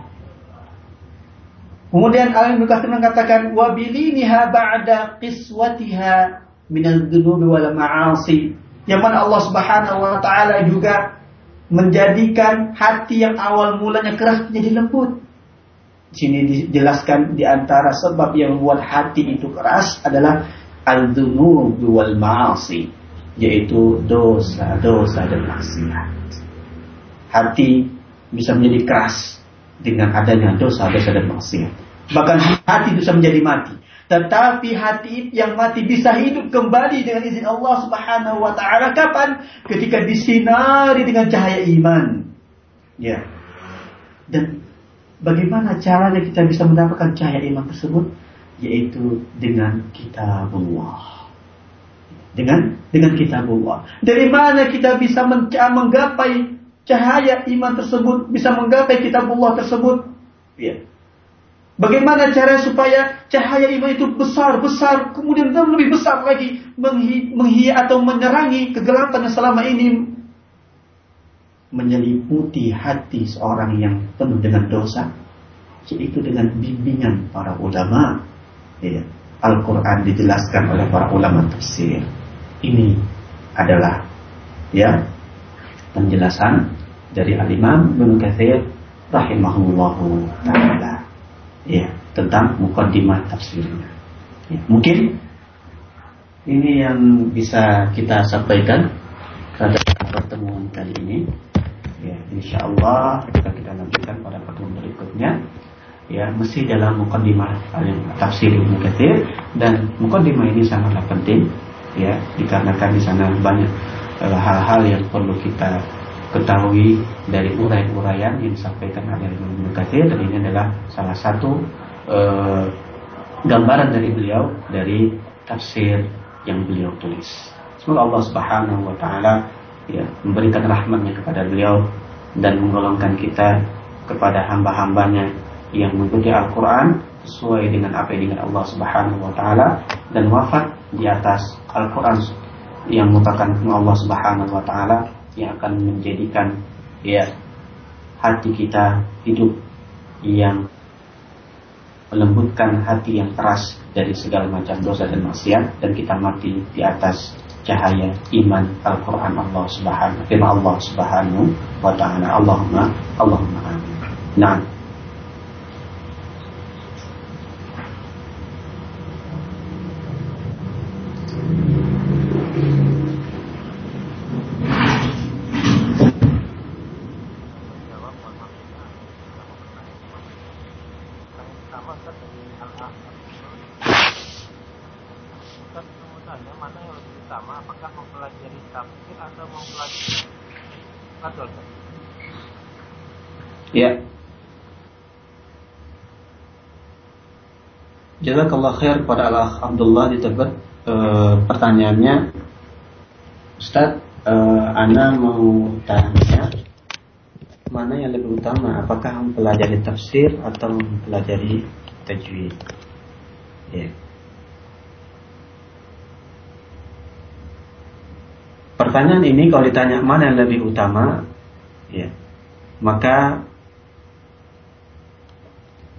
Speaker 2: Kemudian Alim Bukhari mengatakan wabiliniha ba'da qiswatiha minal dunubi wal ma'asi. Yang mana Allah Subhanahu wa taala juga menjadikan hati yang awal mulanya keras menjadi lembut. Di sini dijelaskan di antara sebab yang membuat hati itu keras adalah al-dzunub wal ma'asi, yaitu dosa-dosa dan maksiat. Hati bisa menjadi keras dengan adanya dosa-dosa dan maksiat. Bahkan hati bisa menjadi mati tetapi hati yang mati bisa hidup kembali dengan izin Allah Subhanahu wa taala kapan? Ketika disinari dengan cahaya iman. Ya. Dan bagaimana caranya kita bisa mendapatkan cahaya iman tersebut? Yaitu dengan kitabullah. Dengan dengan kitabullah. Dari mana kita bisa menggapai cahaya iman tersebut, bisa menggapai kitabullah tersebut? Ya Bagaimana cara supaya cahaya iman itu besar-besar, kemudian lebih besar lagi menghi, menghi atau menerangi kegelapan yang selama ini menyeliputi hati seorang yang penuh dengan dosa, yaitu dengan bimbingan para ulama. Ya. Al-Quran dijelaskan oleh para ulama tafsir. Ini adalah ya penjelasan dari Al-Imam Ibnu Katsir rahimahullahu taala ya tentang mukaddimah tafsirnya. Ya, mungkin ini yang bisa kita sampaikan pada pertemuan kali ini. Ya, insya Allah kita kita lanjutkan pada pertemuan berikutnya. Ya, mesti dalam mukaddimah tafsir Ibnu Katsir dan mukaddimah ini sangatlah penting ya dikarenakan di sana banyak eh, hal-hal yang perlu kita ketahui dari uraian-uraian yang disampaikan oleh Ibnu Katsir dan ini adalah salah satu uh, gambaran dari beliau dari tafsir yang beliau tulis. Semoga Allah Subhanahu wa taala ya memberikan rahmatnya kepada beliau dan menggolongkan kita kepada hamba-hambanya yang mengikuti Al-Quran sesuai dengan apa yang dengan Allah Subhanahu wa taala dan wafat di atas Al-Quran yang merupakan Allah Subhanahu wa taala yang akan menjadikan ya hati kita hidup yang melembutkan hati yang keras dari segala macam dosa dan maksiat dan kita mati di atas cahaya iman Al-Quran Allah Subhanahu wa taala Allahumma Allahumma amin. Nah, Jazakallah khair kepada Allah Abdullah di Tebet e, pertanyaannya. Ustaz e, Ana mau tanya mana yang lebih utama? Apakah mempelajari tafsir atau mempelajari tajwid? Ya. Pertanyaan ini kalau ditanya mana yang lebih utama ya maka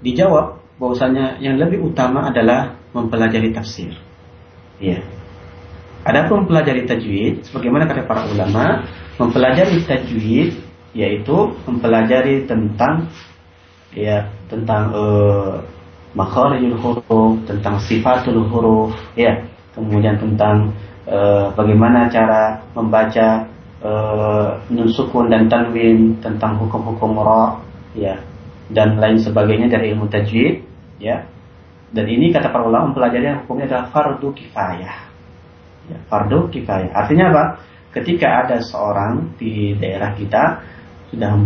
Speaker 2: dijawab bahwasanya yang lebih utama adalah mempelajari tafsir. Ya. Adapun mempelajari tajwid, sebagaimana kata para ulama, mempelajari tajwid yaitu mempelajari tentang ya tentang uh, huruf, tentang sifatul huruf, ya, kemudian tentang uh, bagaimana cara membaca uh, nun sukun dan tanwin, tentang hukum-hukum ra, ya, dan lain sebagainya dari ilmu tajwid ya. Dan ini kata para ulama mempelajari hukumnya adalah fardu kifayah. Ya, fardu kifayah. Artinya apa? Ketika ada seorang di daerah kita sudah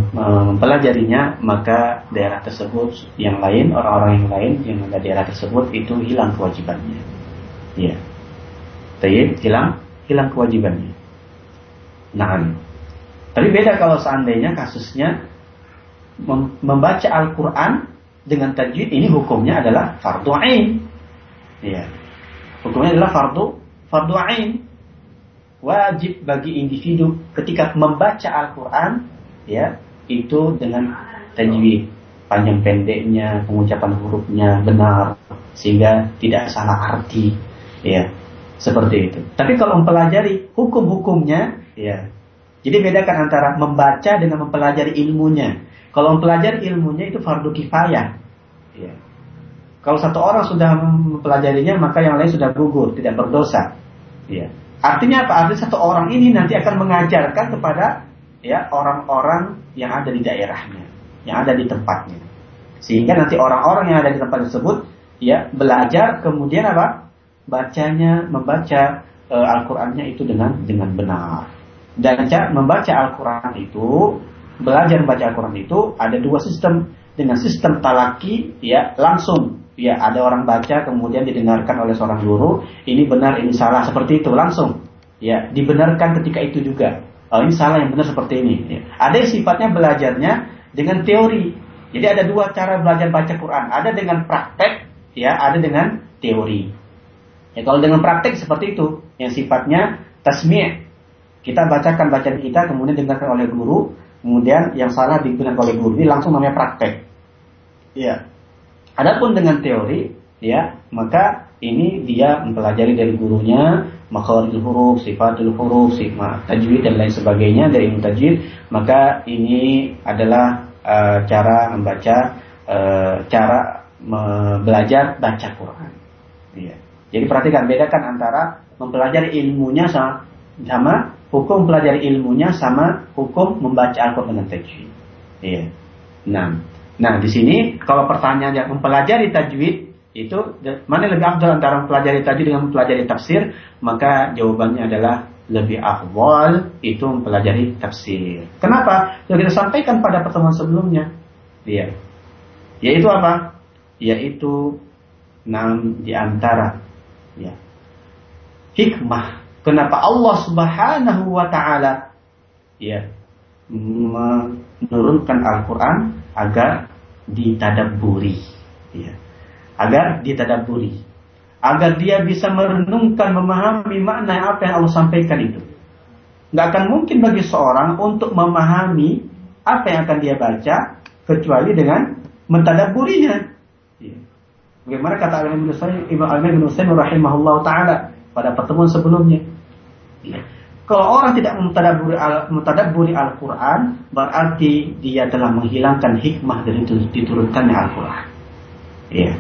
Speaker 2: mempelajarinya maka daerah tersebut yang lain orang-orang yang lain yang ada daerah tersebut itu hilang kewajibannya. Ya. Tayyib, hilang hilang kewajibannya. Nah tapi beda kalau seandainya kasusnya membaca Al-Quran dengan tajwid ini hukumnya adalah fardu ain. Ya. Hukumnya adalah fardu fardu ain. Wajib bagi individu ketika membaca Al-Qur'an ya, itu dengan tajwid panjang pendeknya, pengucapan hurufnya benar sehingga tidak salah arti ya. Seperti itu. Tapi kalau mempelajari hukum-hukumnya ya. Jadi bedakan antara membaca dengan mempelajari ilmunya. Kalau mempelajari ilmunya itu fardu kifayah. Ya. Kalau satu orang sudah mempelajarinya, maka yang lain sudah gugur, tidak berdosa. Ya. Artinya apa? Artinya satu orang ini nanti akan mengajarkan kepada ya orang-orang yang ada di daerahnya, yang ada di tempatnya. Sehingga nanti orang-orang yang ada di tempat tersebut ya belajar kemudian apa? Bacanya, membaca e, Al-Qur'annya itu dengan dengan benar. Dan membaca Al-Quran itu belajar membaca Al-Quran itu ada dua sistem. Dengan sistem talaki ya langsung. Ya ada orang baca kemudian didengarkan oleh seorang guru ini benar ini salah seperti itu langsung. Ya dibenarkan ketika itu juga. Oh ini salah yang benar seperti ini. Ya. ada yang sifatnya belajarnya dengan teori. Jadi ada dua cara belajar baca Quran. Ada dengan praktek ya ada dengan teori. Ya kalau dengan praktek seperti itu yang sifatnya tasmi' kita bacakan bacaan kita kemudian dengarkan oleh guru Kemudian yang salah digunakan oleh guru ini langsung namanya praktek. Ya. Adapun dengan teori, ya, maka ini dia mempelajari dari gurunya makharijul huruf, sifatul huruf, sifat tajwid dan lain sebagainya dari ilmu tajwid, maka ini adalah uh, cara membaca uh, cara me belajar baca Quran. Ya. Jadi perhatikan bedakan antara mempelajari ilmunya sama sama hukum pelajari ilmunya sama hukum membaca Al-Quran dengan tajwid. Iya. Nah, nah di sini kalau pertanyaan yang mempelajari tajwid itu mana lebih afdal antara mempelajari tajwid dengan mempelajari tafsir? Maka jawabannya adalah lebih afdal itu mempelajari tafsir. Kenapa? Sudah kita sampaikan pada pertemuan sebelumnya. Iya. Yaitu apa? Yaitu enam di antara ya hikmah Kenapa Allah Subhanahu wa taala ya menurunkan Al-Qur'an agar ditadaburi ya. Agar ditadaburi. Agar dia bisa merenungkan, memahami makna apa yang Allah sampaikan itu. Nggak akan mungkin bagi seorang untuk memahami apa yang akan dia baca kecuali dengan mentadaburinya. Ya. Bagaimana kata Imam Ibn Husain rahimahullah taala pada pertemuan sebelumnya Ya. Kalau orang tidak memtadaburi al, memtadaburi Al-Quran, berarti dia telah menghilangkan hikmah dari diturunkannya Al-Quran. Ya.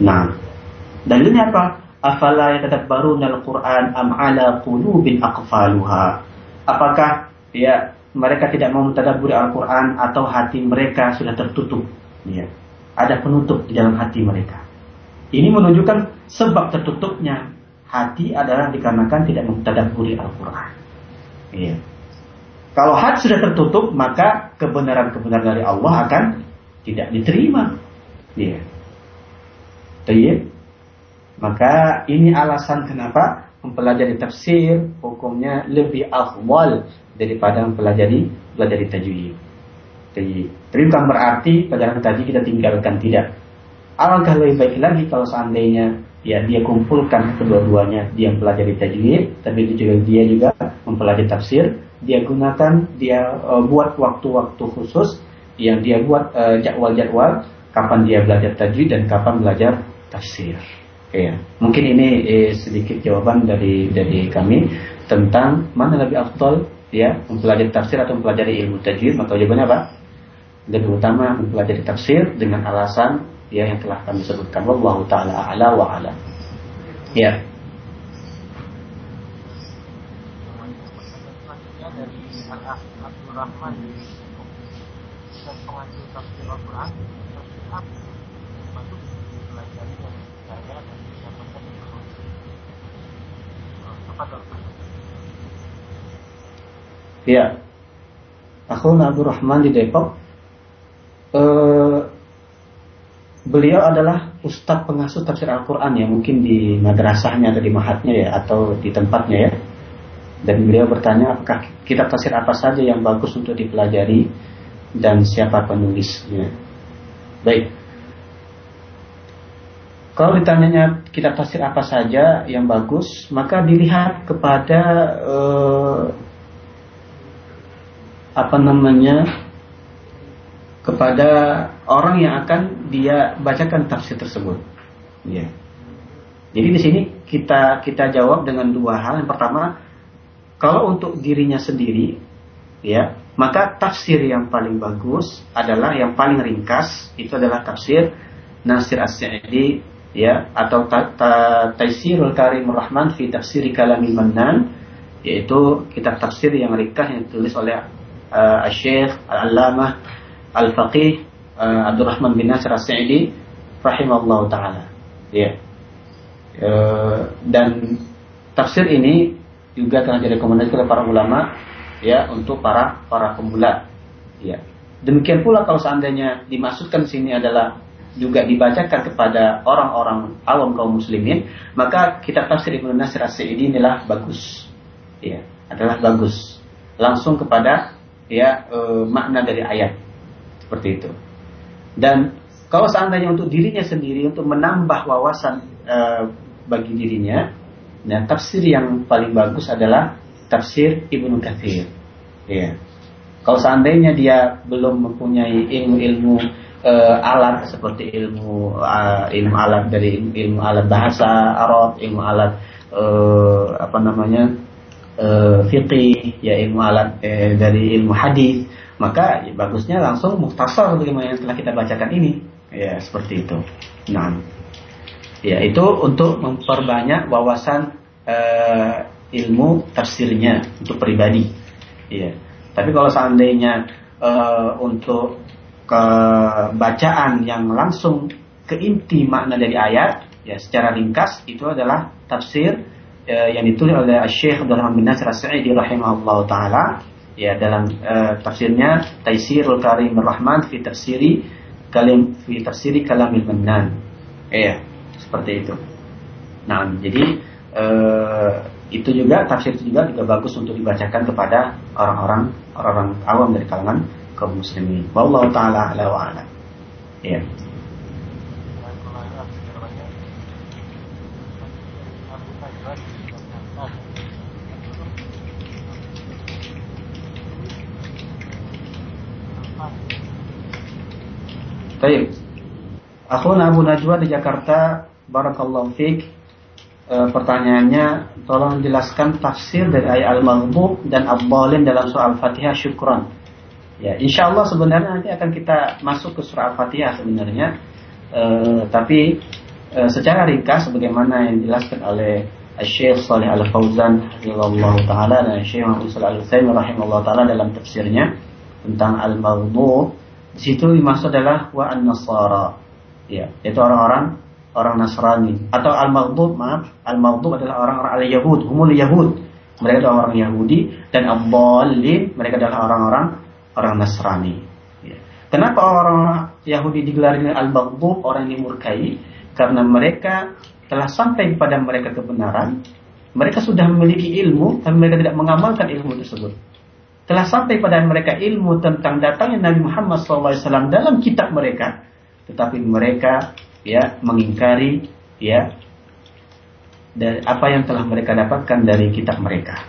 Speaker 2: Nah, dalilnya apa? Afala yatadabbaruna al-Quran am ala qulubin aqfaluha. Apakah ya mereka tidak mau mentadaburi Al-Quran atau hati mereka sudah tertutup? Ya. Ada penutup di dalam hati mereka. Ini menunjukkan sebab tertutupnya hati adalah dikarenakan tidak mentadaburi Al-Quran. Iya. Kalau hati sudah tertutup, maka kebenaran-kebenaran dari Allah akan tidak diterima. Iya. Iya. Maka ini alasan kenapa mempelajari tafsir hukumnya lebih afwal daripada mempelajari pelajari tajwid. Tapi bukan berarti pelajaran tadi kita tinggalkan tidak. Alangkah lebih baik lagi kalau seandainya ya dia kumpulkan kedua-duanya. Dia mempelajari tajwid tapi itu juga dia juga mempelajari tafsir. Dia gunakan dia uh, buat waktu-waktu khusus yang dia buat uh, jadwal-jadwal kapan dia belajar tajwid dan kapan belajar tafsir. Ya. Mungkin ini eh, sedikit jawaban dari dari kami tentang mana lebih afdol ya mempelajari tafsir atau mempelajari ilmu tajwid. Maka jawabannya apa? Lebih utama mempelajari tafsir dengan alasan ya yang telah kami sebutkan. Wallahu taala ala wa ala ya. Ya, aku Abdul Rahman di Depok. Uh, beliau adalah ustadz pengasuh tafsir Al-Quran ya mungkin di madrasahnya atau di mahatnya ya atau di tempatnya ya. Dan beliau bertanya apakah kitab tafsir apa saja yang bagus untuk dipelajari dan siapa penulisnya? Baik. Kalau ditanyanya kitab tafsir apa saja yang bagus maka dilihat kepada eh, apa namanya kepada orang yang akan dia bacakan tafsir tersebut. Ya. Jadi di sini kita kita jawab dengan dua hal. Yang pertama, kalau untuk dirinya sendiri, ya, maka tafsir yang paling bagus adalah yang paling ringkas itu adalah tafsir Nasir As-Sa'idi ya atau Taisirul Karim Rahman fi Tafsir Kalamil Mannan yaitu kitab tafsir yang ringkas yang ditulis oleh uh, Al-Allamah Al-Faqih uh, Abdurrahman bin Nasir As-Sa'idi rahimahullah taala. Ya. Uh, dan tafsir ini juga telah direkomendasikan oleh para ulama ya untuk para para pemula. Ya. Demikian pula kalau seandainya dimasukkan sini adalah juga dibacakan kepada orang-orang awam kaum muslimin, maka kitab tafsir Ibnu Nasir As-Sa'idi inilah bagus. Ya, adalah bagus. Langsung kepada ya e, makna dari ayat seperti itu. Dan kalau seandainya untuk dirinya sendiri untuk menambah wawasan e, bagi dirinya, nah tafsir yang paling bagus adalah tafsir Ibnu Katsir. Ya. Kalau seandainya dia belum mempunyai ilmu-ilmu e, alat seperti ilmu uh, ilmu alat dari ilmu, ilmu alat bahasa Arab, ilmu alat e, apa namanya e, fikih, ya ilmu alat e, dari ilmu hadis, maka ya, bagusnya langsung muktasar bagaimana yang telah kita bacakan ini. Ya seperti itu. Nah. Ya itu untuk memperbanyak wawasan uh, ilmu tafsirnya untuk pribadi. Ya. Tapi kalau seandainya uh, untuk kebacaan yang langsung ke inti makna dari ayat ya secara ringkas itu adalah tafsir uh, yang ditulis oleh Syekh Abdul bin Nasir As-Sa'idi rahimahullah taala ya dalam uh, tafsirnya Taisirul Karim Rahman fi tafsiri kalim fi tafsiri kalamil mannan. Ya, seperti itu. Nah, jadi uh, itu juga tafsir itu juga juga bagus untuk dibacakan kepada orang-orang orang-orang awam dari kalangan kaum muslimin. Wallahu taala ala wa ala. Ya. Baik. Akhuna Abu Najwa di Jakarta, barakallahu fiik. e, pertanyaannya tolong jelaskan tafsir dari ayat al-maghdub dan abbalin dalam surah al-fatihah syukran ya insya Allah sebenarnya nanti akan kita masuk ke surah al-fatihah sebenarnya e, tapi e, secara ringkas sebagaimana yang dijelaskan oleh Syekh Saleh Al Fauzan taala dan Syekh Muhammad Al Utsaimin rahimahullah taala dalam tafsirnya tentang al-maghdub di situ dimaksud adalah wa an-nasara. Ya yaitu orang-orang orang Nasrani. Atau al-maghdub maaf al-maghdub adalah orang-orang al-yahud humul yahud. Mereka adalah orang Yahudi dan abbalin mereka adalah orang-orang orang Nasrani. Ya. kenapa orang Yahudi digelar dengan al-maghdub orang yang dimurkai karena mereka telah sampai kepada mereka kebenaran, mereka sudah memiliki ilmu, tapi mereka tidak mengamalkan ilmu tersebut. Telah sampai pada mereka ilmu tentang datangnya Nabi Muhammad SAW dalam kitab mereka, tetapi mereka ya mengingkari ya dari apa yang telah mereka dapatkan dari kitab mereka.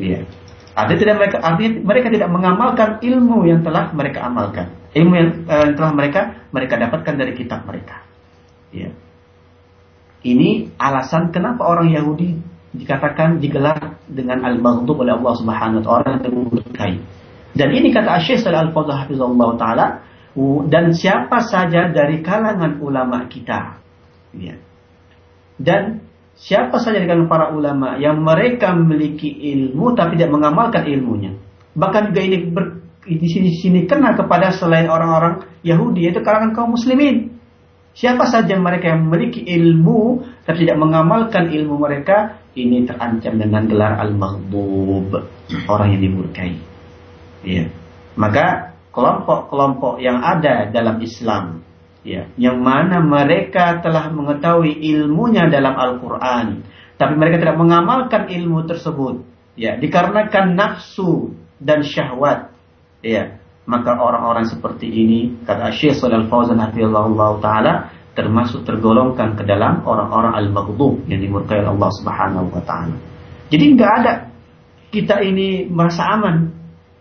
Speaker 2: Ya. Artinya tidak mereka artinya mereka tidak mengamalkan ilmu yang telah mereka amalkan. Ilmu yang, eh, yang telah mereka mereka dapatkan dari kitab mereka. Ya. Ini alasan kenapa orang Yahudi dikatakan digelar dengan al-maghdub oleh Allah Subhanahu wa taala yang murkai. Dan ini kata Syekh Al-Fadhil hafizallahu taala dan siapa saja dari kalangan ulama kita. Ya. Dan siapa saja dari kalangan para ulama yang mereka memiliki ilmu tapi tidak mengamalkan ilmunya. Bahkan juga ini ber, di sini sini kena kepada selain orang-orang Yahudi yaitu kalangan kaum muslimin. Siapa saja mereka yang memiliki ilmu tapi tidak mengamalkan ilmu mereka, ini terancam dengan gelar al-maghdub, orang yang dimurkai. Ya. Maka kelompok-kelompok yang ada dalam Islam, ya, yang mana mereka telah mengetahui ilmunya dalam Al-Qur'an, tapi mereka tidak mengamalkan ilmu tersebut, ya, dikarenakan nafsu dan syahwat, ya, maka orang-orang seperti ini kata Syekh Shalal Fauzan hafizahullah taala termasuk tergolongkan ke dalam orang-orang al-maghdub yang dimurkai Allah Subhanahu wa taala. Jadi nggak ada kita ini merasa aman.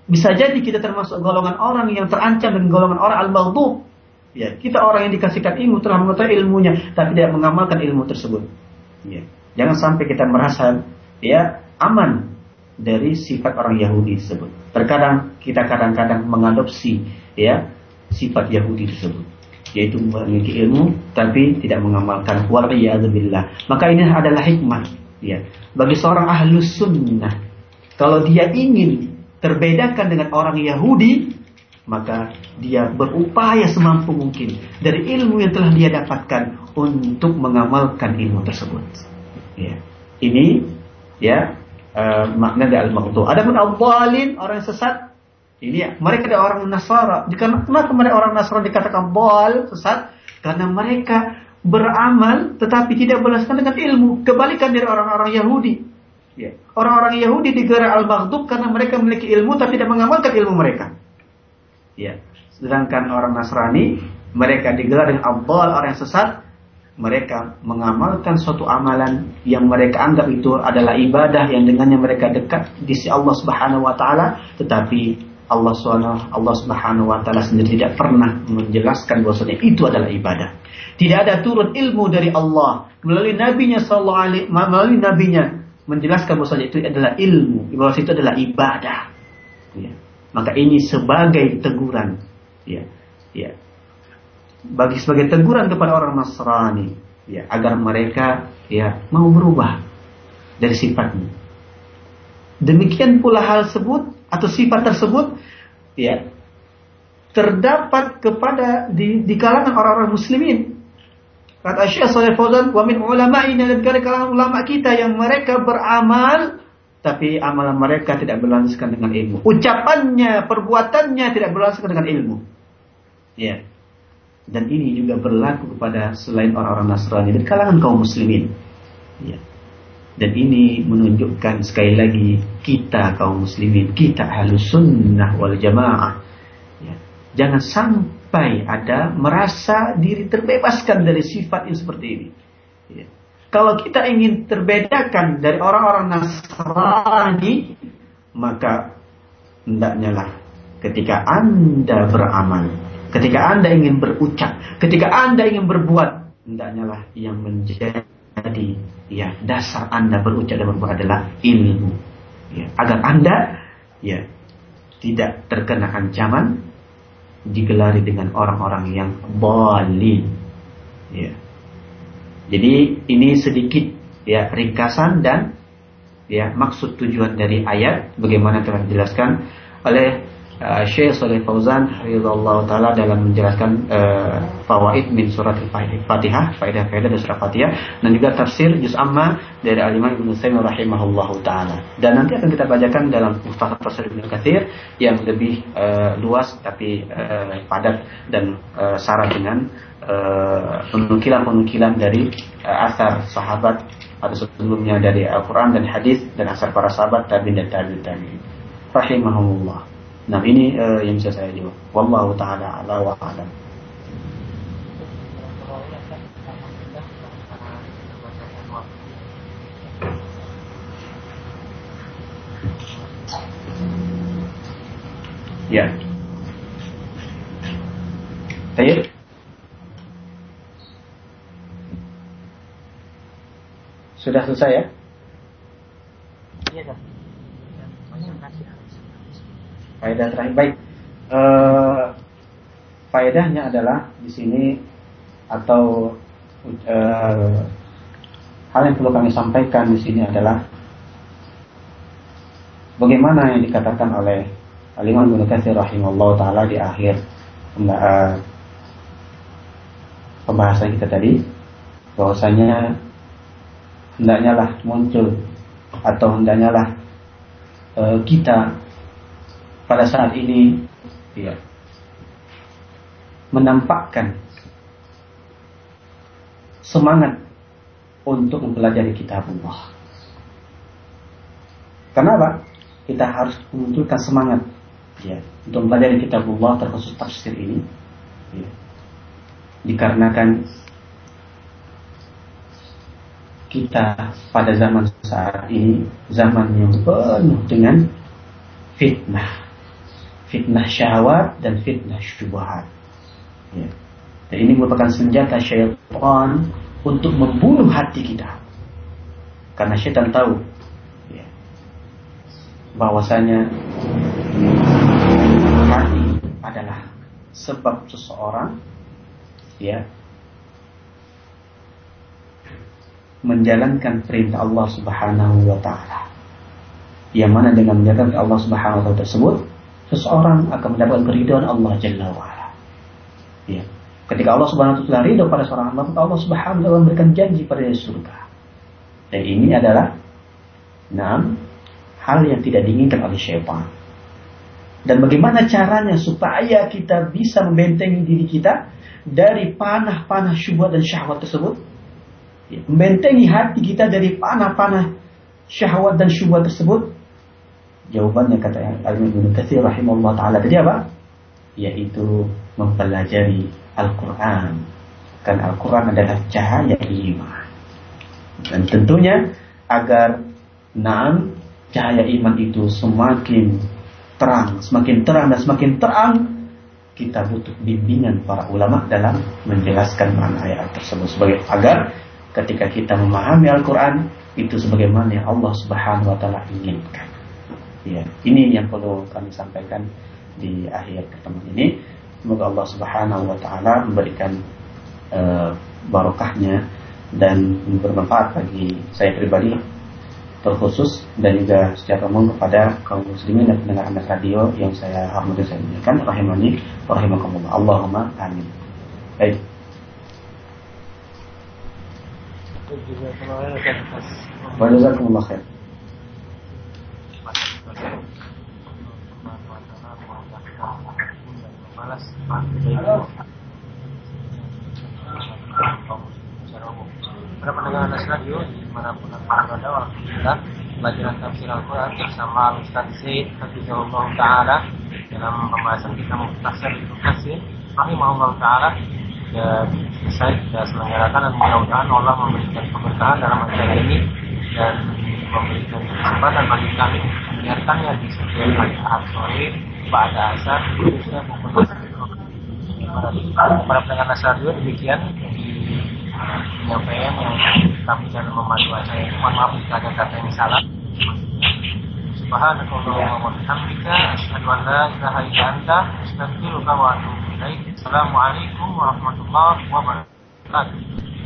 Speaker 2: Bisa jadi kita termasuk golongan orang yang terancam dengan golongan orang al-maghdub. Ya, kita orang yang dikasihkan ilmu telah mengetahui ilmunya tapi tidak mengamalkan ilmu tersebut. Ya. Jangan sampai kita merasa ya aman dari sifat orang Yahudi tersebut. Terkadang kita kadang-kadang mengadopsi ya sifat Yahudi tersebut yaitu memiliki ilmu tapi tidak mengamalkan. Waliyadzubillah maka ini adalah hikmah ya bagi seorang ahlus sunnah kalau dia ingin terbedakan dengan orang Yahudi maka dia berupaya semampu mungkin dari ilmu yang telah dia dapatkan untuk mengamalkan ilmu tersebut. Ya. Ini ya uh, makna dari al-maghdub. Adapun al-dhalin orang yang sesat ini ya, mereka adalah orang Nasara. Kenapa mereka orang Nasara dikatakan bal sesat? Karena mereka beramal tetapi tidak berdasarkan dengan ilmu. Kebalikan dari orang-orang Yahudi. Ya. Orang-orang Yahudi digelar al-maghdub karena mereka memiliki ilmu tapi tidak mengamalkan ilmu mereka. Ya. Sedangkan orang Nasrani mereka digelar dengan abdal orang yang sesat mereka mengamalkan suatu amalan yang mereka anggap itu adalah ibadah yang dengannya mereka dekat di sisi Allah Subhanahu wa taala tetapi Allah Allah Subhanahu wa taala sendiri tidak pernah menjelaskan bahwasanya itu adalah ibadah. Tidak ada turun ilmu dari Allah melalui nabinya sallallahu alaihi melalui nabinya menjelaskan bahwasanya itu adalah ilmu, bahwasanya itu adalah ibadah. Ya. Maka ini sebagai teguran ya. Ya bagi sebagai teguran kepada orang Nasrani ya agar mereka ya mau berubah dari sifatnya. Demikian pula hal tersebut atau sifat tersebut ya terdapat kepada di, di kalangan orang-orang muslimin. Kata Syekh Saleh Fauzan, "Wa min ulama'ina dan kalangan ulama kita yang mereka beramal tapi amalan mereka tidak berlandaskan dengan ilmu. Ucapannya, perbuatannya tidak berlandaskan dengan ilmu." Ya. Dan ini juga berlaku kepada selain orang-orang Nasrani dan kalangan kaum muslimin. Ya. Dan ini menunjukkan sekali lagi kita kaum muslimin, kita halus sunnah wal jamaah. Ya. Jangan sampai ada merasa diri terbebaskan dari sifat yang seperti ini. Ya. Kalau kita ingin terbedakan dari orang-orang Nasrani, maka hendaknya lah ketika Anda beramal Ketika Anda ingin berucap, ketika Anda ingin berbuat, hendaknya lah yang menjadi tadi ya dasar anda berucap dan berbuat adalah ilmu. Ya, agar anda ya tidak terkena ancaman digelari dengan orang-orang yang boleh ya. Jadi ini sedikit ya ringkasan dan ya maksud tujuan dari ayat bagaimana telah dijelaskan oleh uh, Syekh Saleh Fauzan Hafizallahu taala dalam menjelaskan uh, fawaid min surat Al-Fatihah, faedah-faedah dari surat Fatihah dan juga tafsir juz amma dari Al-Imam Ibnu Taimiyah rahimahullahu taala. Dan nanti akan kita bacakan dalam Mustafa Tafsir Ibnu Katsir yang lebih uh, luas tapi uh, padat dan uh, syarat dengan penukilan-penukilan uh, dari uh, asar sahabat atau sebelumnya dari Al-Quran dan hadis dan asar para sahabat tabi'in dan tabi'in tabi'in rahimahumullah. Nah ini uh, yang bisa saya jawab. Wallahu taala ala wa alam. Ya. Baik. Sudah selesai ya? Iya, Faedah terakhir baik. Uh, faedahnya adalah di sini atau uh, hal yang perlu kami sampaikan di sini adalah bagaimana yang dikatakan oleh Al-Imam Katsir rahimahullah taala di akhir uh, pembahasan kita tadi bahwasanya hendaknya lah muncul atau hendaknya lah kita pada saat ini ya, menampakkan semangat untuk mempelajari kitab Allah. Kenapa? Kita harus memunculkan semangat ya, untuk mempelajari kitab Allah terkhusus tafsir ini. Ya. Dikarenakan kita pada zaman saat ini zaman yang penuh dengan fitnah fitnah syahwat dan fitnah syubhat. Ya. Dan ini merupakan senjata syaitan untuk membunuh hati kita. Karena syaitan tahu ya, bahwasanya hati adalah sebab seseorang ya menjalankan perintah Allah Subhanahu wa taala. Yang mana dengan menjalankan Allah Subhanahu wa taala tersebut seseorang akan mendapatkan keridhaan Allah Jalla wa'ala. Ya. Ketika Allah Subhanahu wa taala ridho pada seorang hamba, maka Allah Subhanahu wa taala memberikan janji pada surga. Dan ini adalah enam hal yang tidak diinginkan oleh syaitan. Dan bagaimana caranya supaya kita bisa membentengi diri kita dari panah-panah syubhat dan syahwat tersebut? Ya, membentengi hati kita dari panah-panah syahwat dan syubhat tersebut Jawabannya kata Al-Imam Ibnu Katsir rahimahullah taala tadi apa? Yaitu mempelajari Al-Qur'an. Karena Al-Qur'an adalah cahaya iman. Dan tentunya agar naam cahaya iman itu semakin terang, semakin terang dan semakin terang kita butuh bimbingan para ulama dalam menjelaskan makna ayat tersebut sebagai agar ketika kita memahami Al-Qur'an itu sebagaimana Allah Subhanahu wa taala inginkan. Ya, ini yang perlu kami sampaikan di akhir pertemuan ini. Semoga Allah Subhanahu wa taala memberikan uh, barokahnya dan bermanfaat bagi saya pribadi terkhusus dan juga secara umum kepada kaum muslimin dan pendengar anak radio yang saya hormati saya muliakan rahimani rahimakumullah. Allahumma amin. Baik. Jazakumullah khair.
Speaker 1: malas Para pendengar Anas Radio di mana pun anda berada kita pelajaran tafsir Al-Quran bersama Ustaz Zaid Hafizahullah Ta'ala dalam pembahasan kita Mukhtasar Ibnu Kasir Rahimahullah Ta'ala. Selesai kita selenggarakan dan mudah-mudahan Allah memberikan keberkahan dalam acara ini dan memberikan kesempatan bagi kami menyiarkannya di setiap hari Ahad sore pada asar khususnya maupun para pendengar Nasarion demikian penyampaian yang kami dalam memadu acara ini mohon maaf jika ada kata yang salah Subhanakallahumma wa bihamdika asyhadu an la ilaha illa anta astaghfiruka wa atubu ilaik. Assalamualaikum warahmatullahi wabarakatuh.